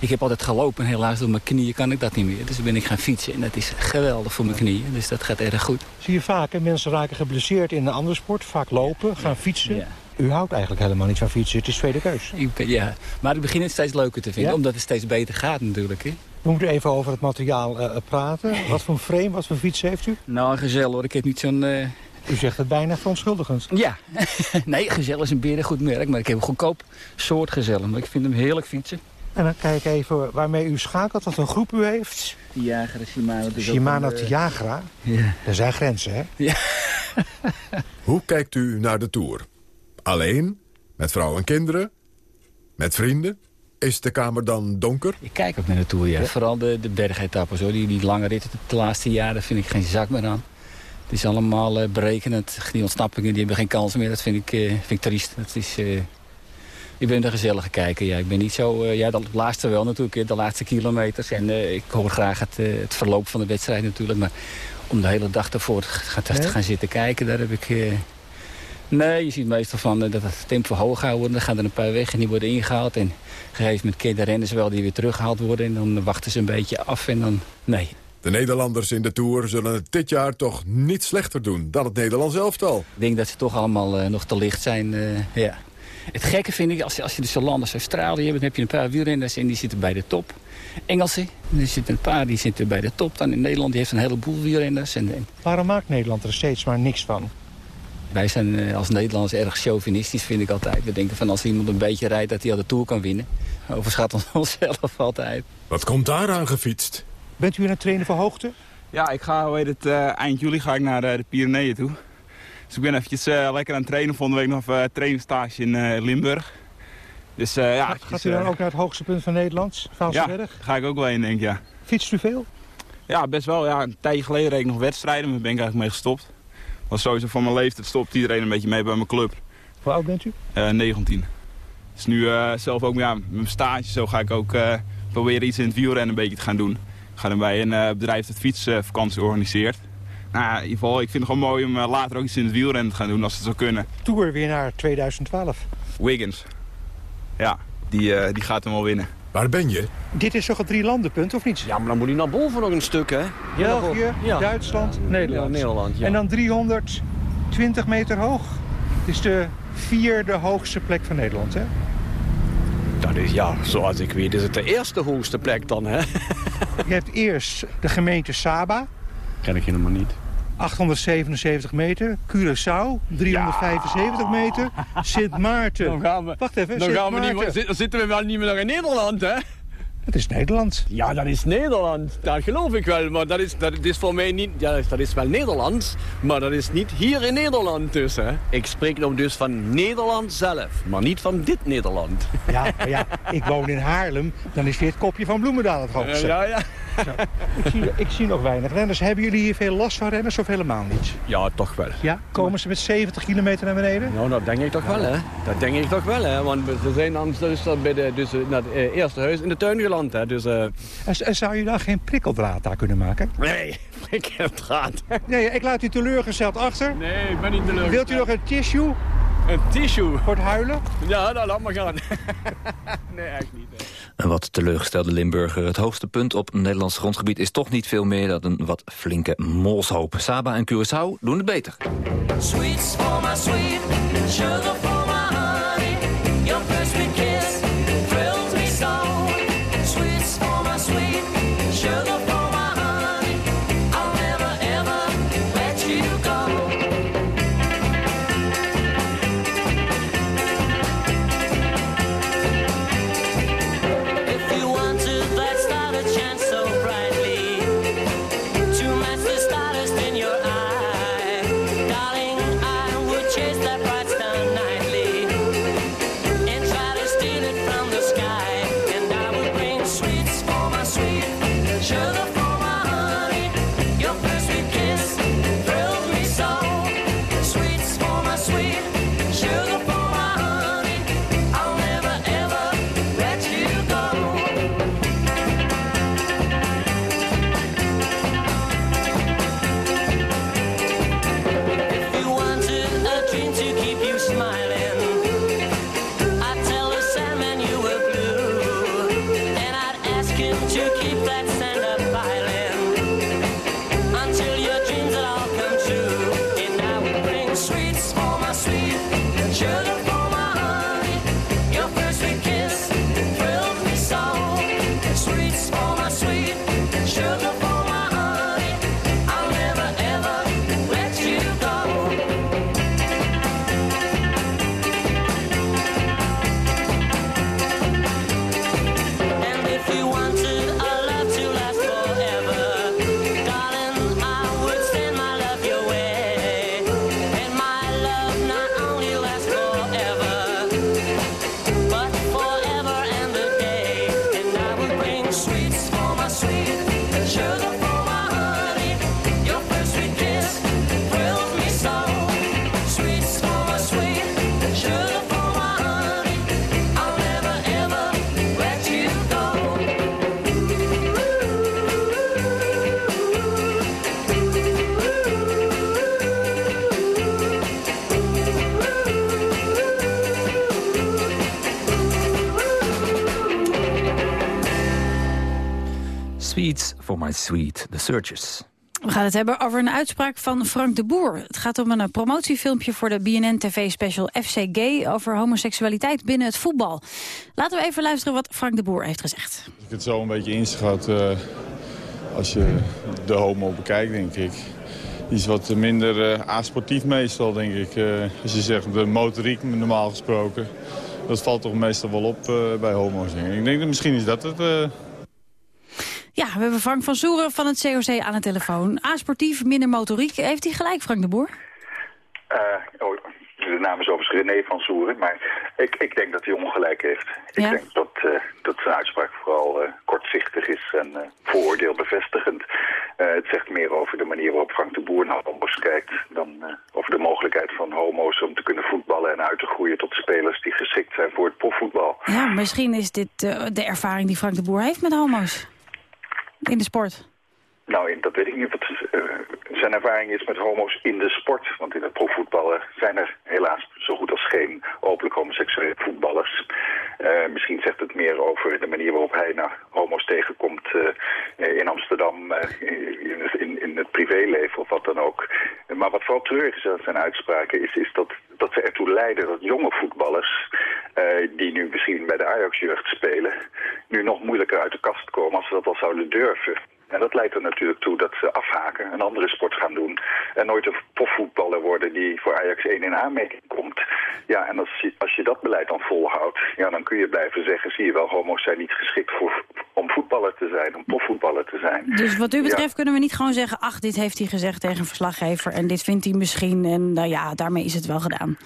[SPEAKER 27] Ik heb altijd gelopen en helaas door mijn knieën kan ik dat niet meer. Dus dan ben ik gaan fietsen en dat is geweldig voor mijn knieën. Dus dat gaat erg goed.
[SPEAKER 26] Zie je vaak, hè? mensen raken geblesseerd in een andere sport. Vaak lopen, gaan fietsen.
[SPEAKER 27] Ja.
[SPEAKER 26] U houdt eigenlijk helemaal niet van fietsen. Het is tweede keus.
[SPEAKER 27] Ja, maar ik begin het steeds leuker te vinden. Ja? Omdat het steeds beter gaat natuurlijk. Hè?
[SPEAKER 26] We moeten even over het materiaal uh, praten. Wat voor frame, wat voor fiets heeft u?
[SPEAKER 27] Nou, een gezel hoor. Ik heb niet zo'n... Uh...
[SPEAKER 26] U zegt het bijna verontschuldigend.
[SPEAKER 27] Ja. nee, gezel is een beer goed merk. Maar ik heb een goedkoop soort gezellen. Maar ik vind hem heerlijk fietsen.
[SPEAKER 26] En dan kijk even waarmee u schakelt, wat een groep u heeft.
[SPEAKER 27] Tiagra, Shimano. Dus
[SPEAKER 26] Shimano, Tiagra.
[SPEAKER 27] Ja.
[SPEAKER 26] Er zijn grenzen, hè?
[SPEAKER 27] Ja.
[SPEAKER 1] Hoe kijkt u naar de Tour? Alleen? Met vrouw en kinderen? Met vrienden? Is de kamer dan donker?
[SPEAKER 27] Ik kijk ook naar de Tour, ja. ja. Vooral de, de bergetappes, hoor. Die, die lange ritten de laatste jaren vind ik geen zak meer aan. Het is allemaal uh, berekenend. Die ontsnappingen die hebben geen kans meer. Dat vind ik, uh, vind ik triest. Dat is... Uh, ik ben de gezellige kijker. Ja. Ik ben niet zo... Uh, ja, dat laatste wel natuurlijk, de laatste kilometers. En uh, ik hoor graag het, uh, het verloop van de wedstrijd natuurlijk. Maar om de hele dag ervoor te, te gaan zitten kijken, daar heb ik... Nee, je ziet meestal van eh, dat het tempo hoog gaat worden. Dan gaan er een paar weg en die worden ingehaald. En op een gegeven moment je de renners wel die weer teruggehaald worden. En dan wachten ze een beetje af en dan... Nee,
[SPEAKER 1] De Nederlanders in de Tour zullen het dit jaar toch niet slechter doen dan het Nederlands elftal.
[SPEAKER 27] Ik denk dat ze toch allemaal eh, nog te licht zijn. eh, ja. Het gekke vind ik, als je, als je dus zo'n land als Australië hebt... dan heb je een paar wielrenners en die zitten bij de top. Engelsen, er zitten een paar die zitten bij de top. Dan in Nederland die heeft een heleboel wielrenners. En, en
[SPEAKER 26] Waarom maakt Nederland er steeds maar niks van?
[SPEAKER 27] Wij zijn eh, als Nederlanders erg chauvinistisch, vind ik altijd. We denken van als iemand een beetje rijdt dat hij al de Tour kan winnen. Overschat onszelf altijd.
[SPEAKER 1] Wat komt daar aan gefietst?
[SPEAKER 26] Bent u aan het trainen voor hoogte?
[SPEAKER 28] Ja, ik ga hoe heet het, eh, eind juli ga ik naar eh, de Pyreneeën toe. Dus ik ben eventjes eh, lekker aan het trainen. Volgende week nog even uh, trainingsstage in eh, Limburg. Dus eh, ja,
[SPEAKER 26] Gaat
[SPEAKER 28] eventjes,
[SPEAKER 26] u dan ook naar het hoogste punt van Nederland,
[SPEAKER 28] ja,
[SPEAKER 26] Vaalserberg?
[SPEAKER 28] ga ik ook wel in, denk ik, ja.
[SPEAKER 26] Fietst u veel?
[SPEAKER 28] Ja, best wel. Ja, een tijdje geleden reed ik nog wedstrijden, maar daar ben ik eigenlijk mee gestopt. Was sowieso van mijn leeftijd stopt iedereen een beetje mee bij mijn club.
[SPEAKER 26] Hoe oud bent u?
[SPEAKER 28] Eh 19. Dus nu eh, zelf ook ja, met mijn stage zo ga ik ook eh, proberen iets in het wielrennen een beetje te gaan doen. Ik ga dan bij een eh, bedrijf dat fietsvakantie organiseert. Nou, ja, in ieder geval, ik vind het gewoon mooi om eh, later ook iets in het wielrennen te gaan doen als het zou kunnen.
[SPEAKER 26] Tourwinnaar 2012.
[SPEAKER 28] Wiggins. Ja, die, eh, die gaat hem wel winnen.
[SPEAKER 1] Waar ben je?
[SPEAKER 26] Dit is toch het drie landenpunt, of niet?
[SPEAKER 29] Ja, maar dan moet hij naar boven nog een stuk, hè?
[SPEAKER 26] België,
[SPEAKER 29] Ja.
[SPEAKER 26] Duitsland, Nederland.
[SPEAKER 29] Ja, Nederland, ja.
[SPEAKER 26] En dan 320 meter hoog. Het is de vierde hoogste plek van Nederland, hè?
[SPEAKER 29] Dat is, ja, zoals ik weet is het de eerste hoogste plek dan, hè?
[SPEAKER 26] Je hebt eerst de gemeente Saba,
[SPEAKER 29] Ken ik helemaal niet.
[SPEAKER 26] 877 meter. Curaçao, 375 meter. Sint Maarten.
[SPEAKER 29] Dan gaan we,
[SPEAKER 26] Wacht even,
[SPEAKER 29] dan,
[SPEAKER 26] Sint
[SPEAKER 29] gaan we niet, meer- zitten we wel niet meer nog in Nederland, hè?
[SPEAKER 26] Het is Nederland.
[SPEAKER 29] Ja, dat is Nederland. Dat geloof ik wel. Maar dat is, dat is voor mij niet... Ja, dat is wel Nederlands. Maar dat is niet hier in Nederland dus, hè? Ik spreek dan dus van Nederland zelf. Maar niet van dit Nederland.
[SPEAKER 26] Ja, maar ja, ik woon in Haarlem. Dan is dit kopje van Bloemendaal het hoogste.
[SPEAKER 29] Ja, ja.
[SPEAKER 26] Ik, zie, ik zie nog weinig renners. Hebben jullie hier veel last van renners of helemaal niet?
[SPEAKER 29] Ja, toch wel.
[SPEAKER 26] Ja, komen ze met 70 kilometer naar beneden?
[SPEAKER 29] Nou, dat denk ik toch wel, hè? Dat denk ik toch wel, hè? Want we zijn dan dus dat bij de, dus, eh, naar het eh, eerste huis in de tuin geland, hè? Dus, eh
[SPEAKER 26] En, en zou je daar geen prikkeldraad daar kunnen maken?
[SPEAKER 29] Nee, ik heb draad.
[SPEAKER 26] Nee, ik laat u teleurgesteld achter.
[SPEAKER 29] Nee, ik ben niet teleurgesteld.
[SPEAKER 26] Wilt u nog een tissue
[SPEAKER 29] Een tissue?
[SPEAKER 26] voor het huilen?
[SPEAKER 29] Ja, nou, laat maar gaan. nee, echt niet. hè.
[SPEAKER 2] Een wat teleurgestelde Limburger. Het hoogste punt op Nederlands grondgebied is toch niet veel meer dan een wat flinke molshoop. Saba en Curaçao doen het beter.
[SPEAKER 30] Sweet, The
[SPEAKER 2] Searchers.
[SPEAKER 3] We gaan het hebben over een uitspraak van Frank de Boer. Het gaat om een promotiefilmpje voor de BNN-tv-special FC Gay... over homoseksualiteit binnen het voetbal. Laten we even luisteren wat Frank de Boer heeft gezegd.
[SPEAKER 31] Als ik het zo een beetje inschat, eh, als je de homo bekijkt, denk ik... Iets wat minder uh, asportief meestal, denk ik. Eh, als je zegt de motoriek, normaal gesproken. Dat valt toch meestal wel op eh, bij homo's. Ik denk dat misschien is dat het...
[SPEAKER 3] Ja, we hebben Frank van Soeren van het COC aan de telefoon. A-sportief, minder motoriek. Heeft hij gelijk, Frank de Boer?
[SPEAKER 32] Eh, oh, de naam is overigens René van Soeren, maar ik, ik denk dat hij ongelijk heeft. Ik denk dat, eh, dat zijn uitspraak vooral eh, kortzichtig is en vooroordeelbevestigend. Eh, het zegt meer over de manier waarop Frank de Boer naar homo's kijkt... dan over de mogelijkheid van homo's om te kunnen voetballen en uit te groeien tot spelers die geschikt zijn voor het profvoetbal.
[SPEAKER 3] Ja, misschien is dit de ervaring die Frank de Boer heeft met homo's. In de sport.
[SPEAKER 32] Nou, dat weet ik niet wat eh, zijn ervaring is met homo's in de sport. Want in het profvoetballen zijn er helaas zo goed als geen openlijk homoseksuele voetballers. Eh, misschien zegt het meer over de manier waarop hij naar homo's tegenkomt eh, in Amsterdam, in, in het privéleven of wat dan ook. Maar wat vooral treurig is aan zijn uitspraken is, is dat, dat ze ertoe leiden dat jonge voetballers, eh, die nu misschien bij de Ajax-jeugd spelen, nu nog moeilijker uit de kast komen als ze dat al zouden durven. En dat leidt er natuurlijk toe dat ze afhaken, een andere sport gaan doen... en nooit een profvoetballer worden die voor Ajax 1 in aanmerking komt. Ja, en als je, als je dat beleid dan volhoudt, ja, dan kun je blijven zeggen... zie je wel, homo's zijn niet geschikt voor, om voetballer te zijn, om profvoetballer te zijn.
[SPEAKER 3] Dus wat u
[SPEAKER 32] Ja.
[SPEAKER 3] betreft kunnen we niet gewoon zeggen... ach, dit heeft hij gezegd tegen een verslaggever en dit vindt hij misschien... en nou ja, daarmee is het wel gedaan.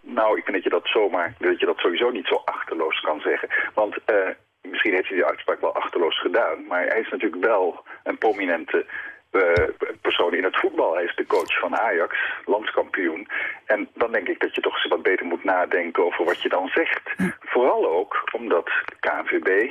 [SPEAKER 32] Nou, ik vind dat je dat zomaar, dat je dat sowieso niet zo achterloos kan zeggen. Want eh, misschien heeft hij die uitspraak wel achterloos gedaan, maar hij is natuurlijk wel een prominente eh, persoon in het voetbal. Hij is de coach van Ajax, landskampioen. En dan denk ik dat je toch eens wat beter moet nadenken over wat je dan zegt. Vooral ook omdat de KNVB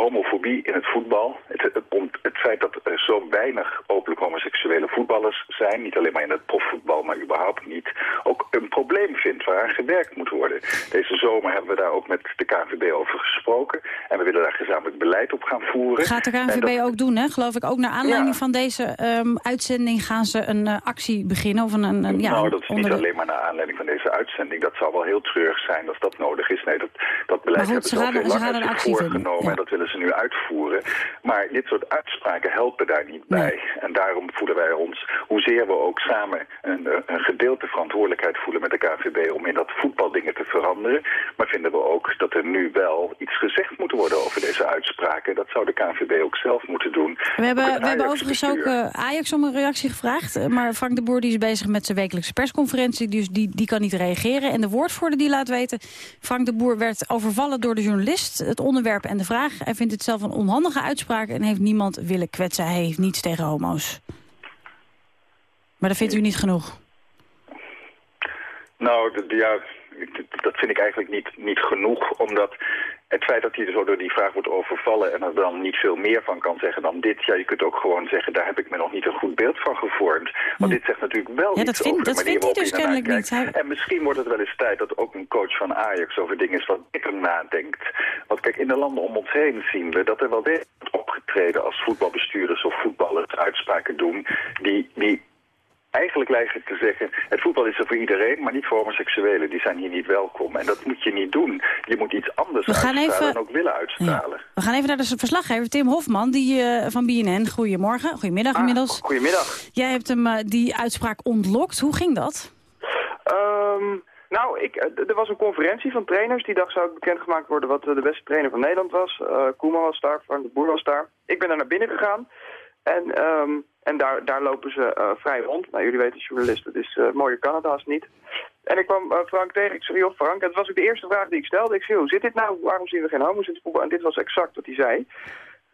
[SPEAKER 32] homofobie in het voetbal, het, het, het feit dat er zo weinig openlijk homoseksuele voetballers zijn, niet alleen maar in het profvoetbal, maar überhaupt niet, ook een probleem vindt waar aan gewerkt moet worden. Deze zomer hebben we daar ook met de KNVB over gesproken en we willen daar gezamenlijk beleid op gaan voeren.
[SPEAKER 3] Gaat de KNVB
[SPEAKER 32] dat-
[SPEAKER 3] ook doen, hè? geloof ik. Ook naar aanleiding van deze ehm, uitzending gaan ze een eh, actie beginnen. Of een, een, een- ja,
[SPEAKER 32] nou, dat is niet
[SPEAKER 3] onder
[SPEAKER 32] alleen maar naar aanleiding van deze uitzending. Dat zou wel heel treurig zijn als dat nodig is. Nee, dat, dat beleid
[SPEAKER 3] goed,
[SPEAKER 32] hebben
[SPEAKER 3] ze
[SPEAKER 32] al
[SPEAKER 3] gaan-
[SPEAKER 32] veel
[SPEAKER 3] ze
[SPEAKER 32] lang
[SPEAKER 3] gaan een actie
[SPEAKER 32] voorgenomen.
[SPEAKER 3] ja.
[SPEAKER 32] En dat willen ze nu uitvoeren. Maar dit soort uitspraken helpen daar niet bij. En daarom voelen wij ons, hoezeer we ook samen een, een gedeelte verantwoordelijkheid voelen met de KVB om in dat voetbaldingen te veranderen. Maar vinden we ook dat er nu wel iets gezegd moet worden over deze uitspraken. Dat zou de KVB ook zelf moeten doen.
[SPEAKER 3] We hebben, we hebben overigens ook eh, Ajax om een reactie gevraagd. Eh, Maar Frank de Boer die is bezig met zijn wekelijkse persconferentie. Dus die, die kan niet reageren. En de woordvoerder die laat weten... Frank de Boer werd overvallen door de journalist. Het onderwerp en de vraag. Vindt het zelf een onhandige uitspraak... en heeft niemand willen kwetsen. Hij heeft niets tegen homo's. Maar dat vindt u niet genoeg?
[SPEAKER 32] Nou, ja, dat vind ik eigenlijk niet, niet genoeg, omdat het feit dat hij zo door die vraag wordt overvallen en er dan niet veel meer van kan zeggen dan dit, ja, je kunt ook gewoon zeggen, daar heb ik me nog niet een goed beeld van gevormd. Want dit zegt natuurlijk wel
[SPEAKER 3] Ja,
[SPEAKER 32] iets
[SPEAKER 3] dat
[SPEAKER 32] over de
[SPEAKER 3] dat
[SPEAKER 32] manier
[SPEAKER 3] vindt hij dus kennelijk niet. Hij-
[SPEAKER 32] En misschien wordt het wel eens tijd dat ook een coach van Ajax over dingen is wat dikker nadenkt. Want kijk, in de landen om ons heen zien we dat er wel degelijk wordt opgetreden als voetbalbestuurders of voetballers uitspraken doen die, die eigenlijk lijkt te zeggen, het voetbal is er voor iedereen, maar niet voor homoseksuelen. Die zijn hier niet welkom. En dat moet je niet doen. Je moet iets anders
[SPEAKER 3] We gaan even-
[SPEAKER 32] en ook willen uitstralen.
[SPEAKER 3] We gaan even naar de verslaggever Tim Hofman die, eh, van BNN. Goedemorgen, goedemiddag inmiddels.
[SPEAKER 33] Goedemiddag.
[SPEAKER 3] Jij hebt hem eh, die uitspraak ontlokt. Hoe ging dat?
[SPEAKER 33] Ehm, nou, ik, eh, er was een conferentie van trainers. Die dag zou bekendgemaakt worden wat de beste trainer van Nederland was. Eh Koeman was daar, Frank de Boer was daar. Ik ben daar naar binnen gegaan. En, ehm, en daar, daar lopen ze eh, vrij rond. Nou, jullie weten, journalisten, is eh mooie Canada's niet. En ik kwam eh, Frank tegen. Ik zei, joh Frank, het was ook de eerste vraag die ik stelde. Ik zei, hoe zit dit nou? Waarom zien we geen homo's in het voetbal? En dit was exact wat hij zei.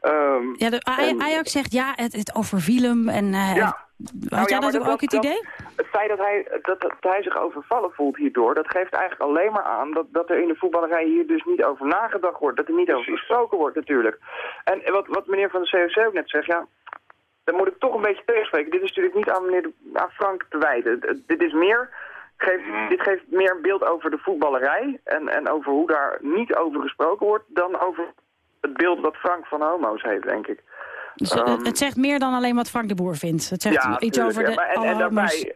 [SPEAKER 33] Ehm,
[SPEAKER 3] Ja, de Ajax zegt ja, het, het overviel hem. En,
[SPEAKER 33] Ja.
[SPEAKER 3] Had
[SPEAKER 33] Nou
[SPEAKER 3] jij
[SPEAKER 33] ja, maar
[SPEAKER 3] dat ook, het
[SPEAKER 33] dat-
[SPEAKER 3] idee?
[SPEAKER 33] Het feit dat hij, dat, dat hij zich overvallen voelt hierdoor, dat geeft eigenlijk alleen maar aan dat, dat er in de voetballerij hier dus niet over nagedacht wordt. Dat er niet over gesproken wordt natuurlijk. En wat, wat meneer van de COC ook net zegt, ja, dan moet ik toch een beetje tegenspreken. Dit is natuurlijk niet aan, meneer de, aan Frank te wijden. Het- het- Dit is meer... Geeft, dit geeft meer een beeld over de voetballerij en, en over hoe daar niet over gesproken wordt dan over het beeld wat Frank van homo's heeft, denk ik.
[SPEAKER 3] Dus, eh,
[SPEAKER 33] Ehm,
[SPEAKER 3] het zegt meer dan alleen wat Frank de Boer vindt. Het zegt iets
[SPEAKER 33] tuurlijk,
[SPEAKER 3] over
[SPEAKER 33] ja.
[SPEAKER 3] de
[SPEAKER 33] Maar en,
[SPEAKER 3] alle
[SPEAKER 33] en daarbij,
[SPEAKER 3] homo's.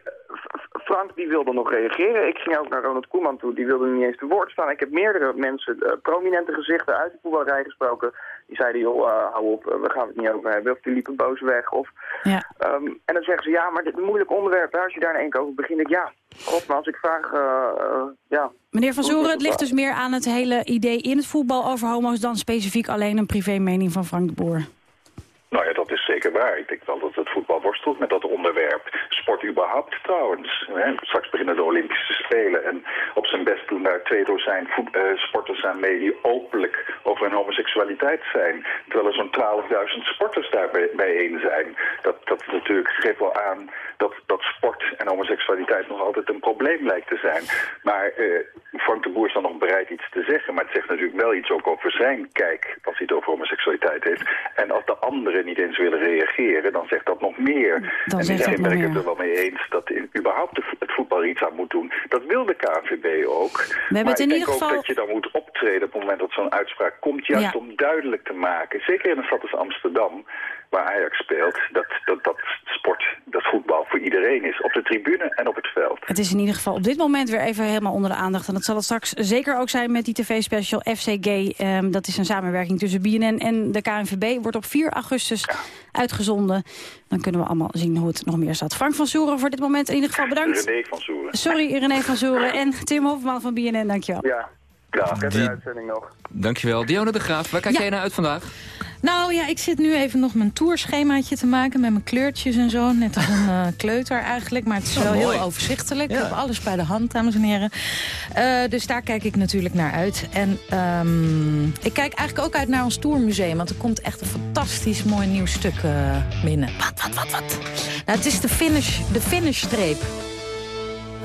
[SPEAKER 33] Frank die wilde nog reageren. Ik ging ook naar Ronald Koeman toe, die wilde niet eens te woord staan. Ik heb meerdere mensen, eh, prominente gezichten uit de voetbalrij gesproken. Die zeiden, joh, eh, hou op, eh, we gaan het niet over hebben. Of die liepen boos weg. Of,
[SPEAKER 3] Ja.
[SPEAKER 33] Ehm, en dan zeggen ze, ja, maar dit is een moeilijk onderwerp. Als je daar in één keer over begint, ik, ja, god, maar als ik vraag, ja...
[SPEAKER 3] Meneer Van Zoeren, het ligt dus meer aan het hele idee in het voetbal over homo's... dan specifiek alleen een privé-mening van Frank de Boer.
[SPEAKER 32] Nou ja, dat is zeker waar. Ik denk wel dat het voetbal worstelt met dat onderwerp. Sport überhaupt trouwens. Hè. Straks beginnen de Olympische Spelen. En op zijn best doen daar twee dozijn eh, sporters aan mee die openlijk over hun homoseksualiteit zijn. Terwijl er zo'n 12.000 sporters daar bij- bijeen zijn. Dat, dat natuurlijk geeft wel aan dat, dat sport en homoseksualiteit nog altijd een probleem lijkt te zijn. Maar eh, Frank de Boer is dan nog bereid iets te zeggen. Maar het zegt natuurlijk wel iets ook over zijn kijk als hij het over homoseksualiteit heeft. En als de niet eens willen reageren, dan zegt dat nog meer.
[SPEAKER 3] Dan
[SPEAKER 32] en
[SPEAKER 3] zegt
[SPEAKER 32] iedereen
[SPEAKER 3] dat nog
[SPEAKER 32] ben ik het er wel mee eens dat in, überhaupt het voetbal iets aan moet doen. Dat wil de KNVB ook.
[SPEAKER 3] hebben
[SPEAKER 32] maar
[SPEAKER 3] het in
[SPEAKER 32] ik
[SPEAKER 3] ieder
[SPEAKER 32] denk ook
[SPEAKER 3] geval-
[SPEAKER 32] dat je dan moet optreden op het moment dat zo'n uitspraak komt. Juist
[SPEAKER 3] Ja.
[SPEAKER 32] om duidelijk te maken, zeker in een stad als Amsterdam, waar Ajax speelt, dat, dat, dat sport, dat voetbal voor iedereen is. Op de tribune en op het veld.
[SPEAKER 3] Het is in ieder geval op dit moment weer even helemaal onder de aandacht. En dat zal het straks zeker ook zijn met die tv-special FC Gay. Ehm, dat is een samenwerking tussen BNN en de KNVB. Wordt op 4 augustus uitgezonden. Dan kunnen we allemaal zien hoe het nog meer staat. Frank van Soeren voor dit moment in ieder geval bedankt.
[SPEAKER 32] René van Soeren.
[SPEAKER 3] Sorry René van Soeren en Tim Hofman van BNN, dankjewel.
[SPEAKER 33] Ja,
[SPEAKER 32] ja.
[SPEAKER 33] ik heb
[SPEAKER 2] Die-
[SPEAKER 33] de uitzending nog.
[SPEAKER 2] Dankjewel. Dionne de Graaf, waar kijk
[SPEAKER 34] Ja.
[SPEAKER 2] jij naar uit vandaag?
[SPEAKER 34] Nou ja, ik zit nu even nog mijn tourschemaatje te maken met mijn kleurtjes en zo. Net als een eh, kleuter eigenlijk, maar het is
[SPEAKER 2] Oh,
[SPEAKER 34] wel
[SPEAKER 2] mooi.
[SPEAKER 34] heel overzichtelijk. Ik heb alles bij de hand, dames en heren. Eh, dus daar kijk ik natuurlijk naar uit. En ehm, ik kijk eigenlijk ook uit naar ons tourmuseum, want er komt echt een fantastisch mooi nieuw stuk eh, binnen. Wat, wat, wat, wat? Nou, het is de finish, de finishstreep.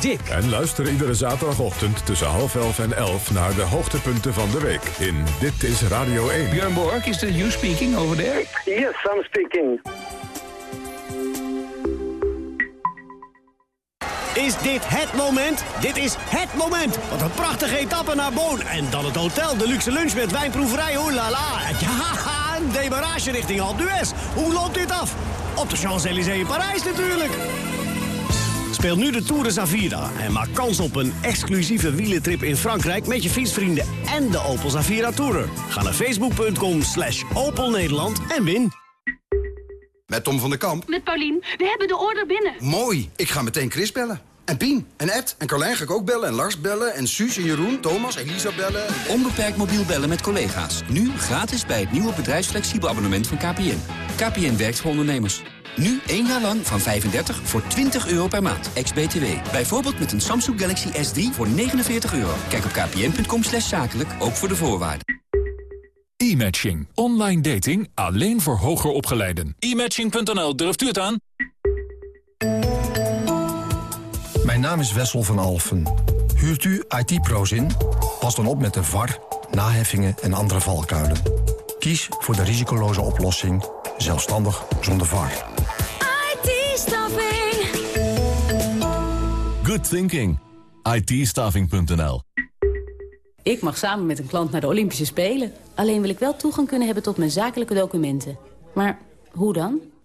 [SPEAKER 35] dik.
[SPEAKER 1] En luister iedere zaterdagochtend tussen half elf en elf... naar de hoogtepunten van de week in Dit is Radio 1.
[SPEAKER 36] Björn Borg, is you speaking over there?
[SPEAKER 37] Yes, I'm speaking.
[SPEAKER 38] Is dit het moment? Dit is het moment. Wat een prachtige etappe naar Boon. En dan het hotel, de luxe lunch met wijnproeverij. La la. Ja, een demarrage richting Alpe d'Huez. Hoe loopt dit af? Op de Champs-Élysées in Parijs natuurlijk. Speel nu de Tour de Zavira en maak kans op een exclusieve wielentrip in Frankrijk... met je fietsvrienden en de Opel Zavira Tourer. Ga naar facebook.com slash Opel Nederland en win.
[SPEAKER 39] Met Tom van der Kamp.
[SPEAKER 40] Met Paulien. We hebben de order binnen.
[SPEAKER 39] Mooi. Ik ga meteen Chris bellen. En Pien. En Ed. En Carlijn ga ik ook bellen. En Lars bellen. En Suus en Jeroen. Thomas. Elisa bellen.
[SPEAKER 41] Onbeperkt mobiel bellen met collega's. Nu gratis bij het nieuwe bedrijfsflexibel abonnement van KPN. KPN werkt voor ondernemers. Nu één jaar lang van 35 voor 20 euro per maand. Ex-BTW. Bijvoorbeeld met een Samsung Galaxy S3 voor 49 euro. Kijk op kpn.com slash zakelijk, ook voor de voorwaarden.
[SPEAKER 42] E-matching. Online dating alleen voor hoger opgeleiden. E-matching.nl, durft u het aan?
[SPEAKER 43] Mijn naam is Wessel van Alfen. Huurt u IT-pro's in? Pas dan op met de VAR, naheffingen en andere valkuilen. Kies voor de risicoloze oplossing, zelfstandig zonder VAR.
[SPEAKER 30] IT-staffing.
[SPEAKER 42] Good thinking. IT-staffing.nl
[SPEAKER 44] Ik mag samen met een klant naar de Olympische Spelen. Alleen wil ik wel toegang kunnen hebben tot mijn zakelijke documenten. Maar hoe dan?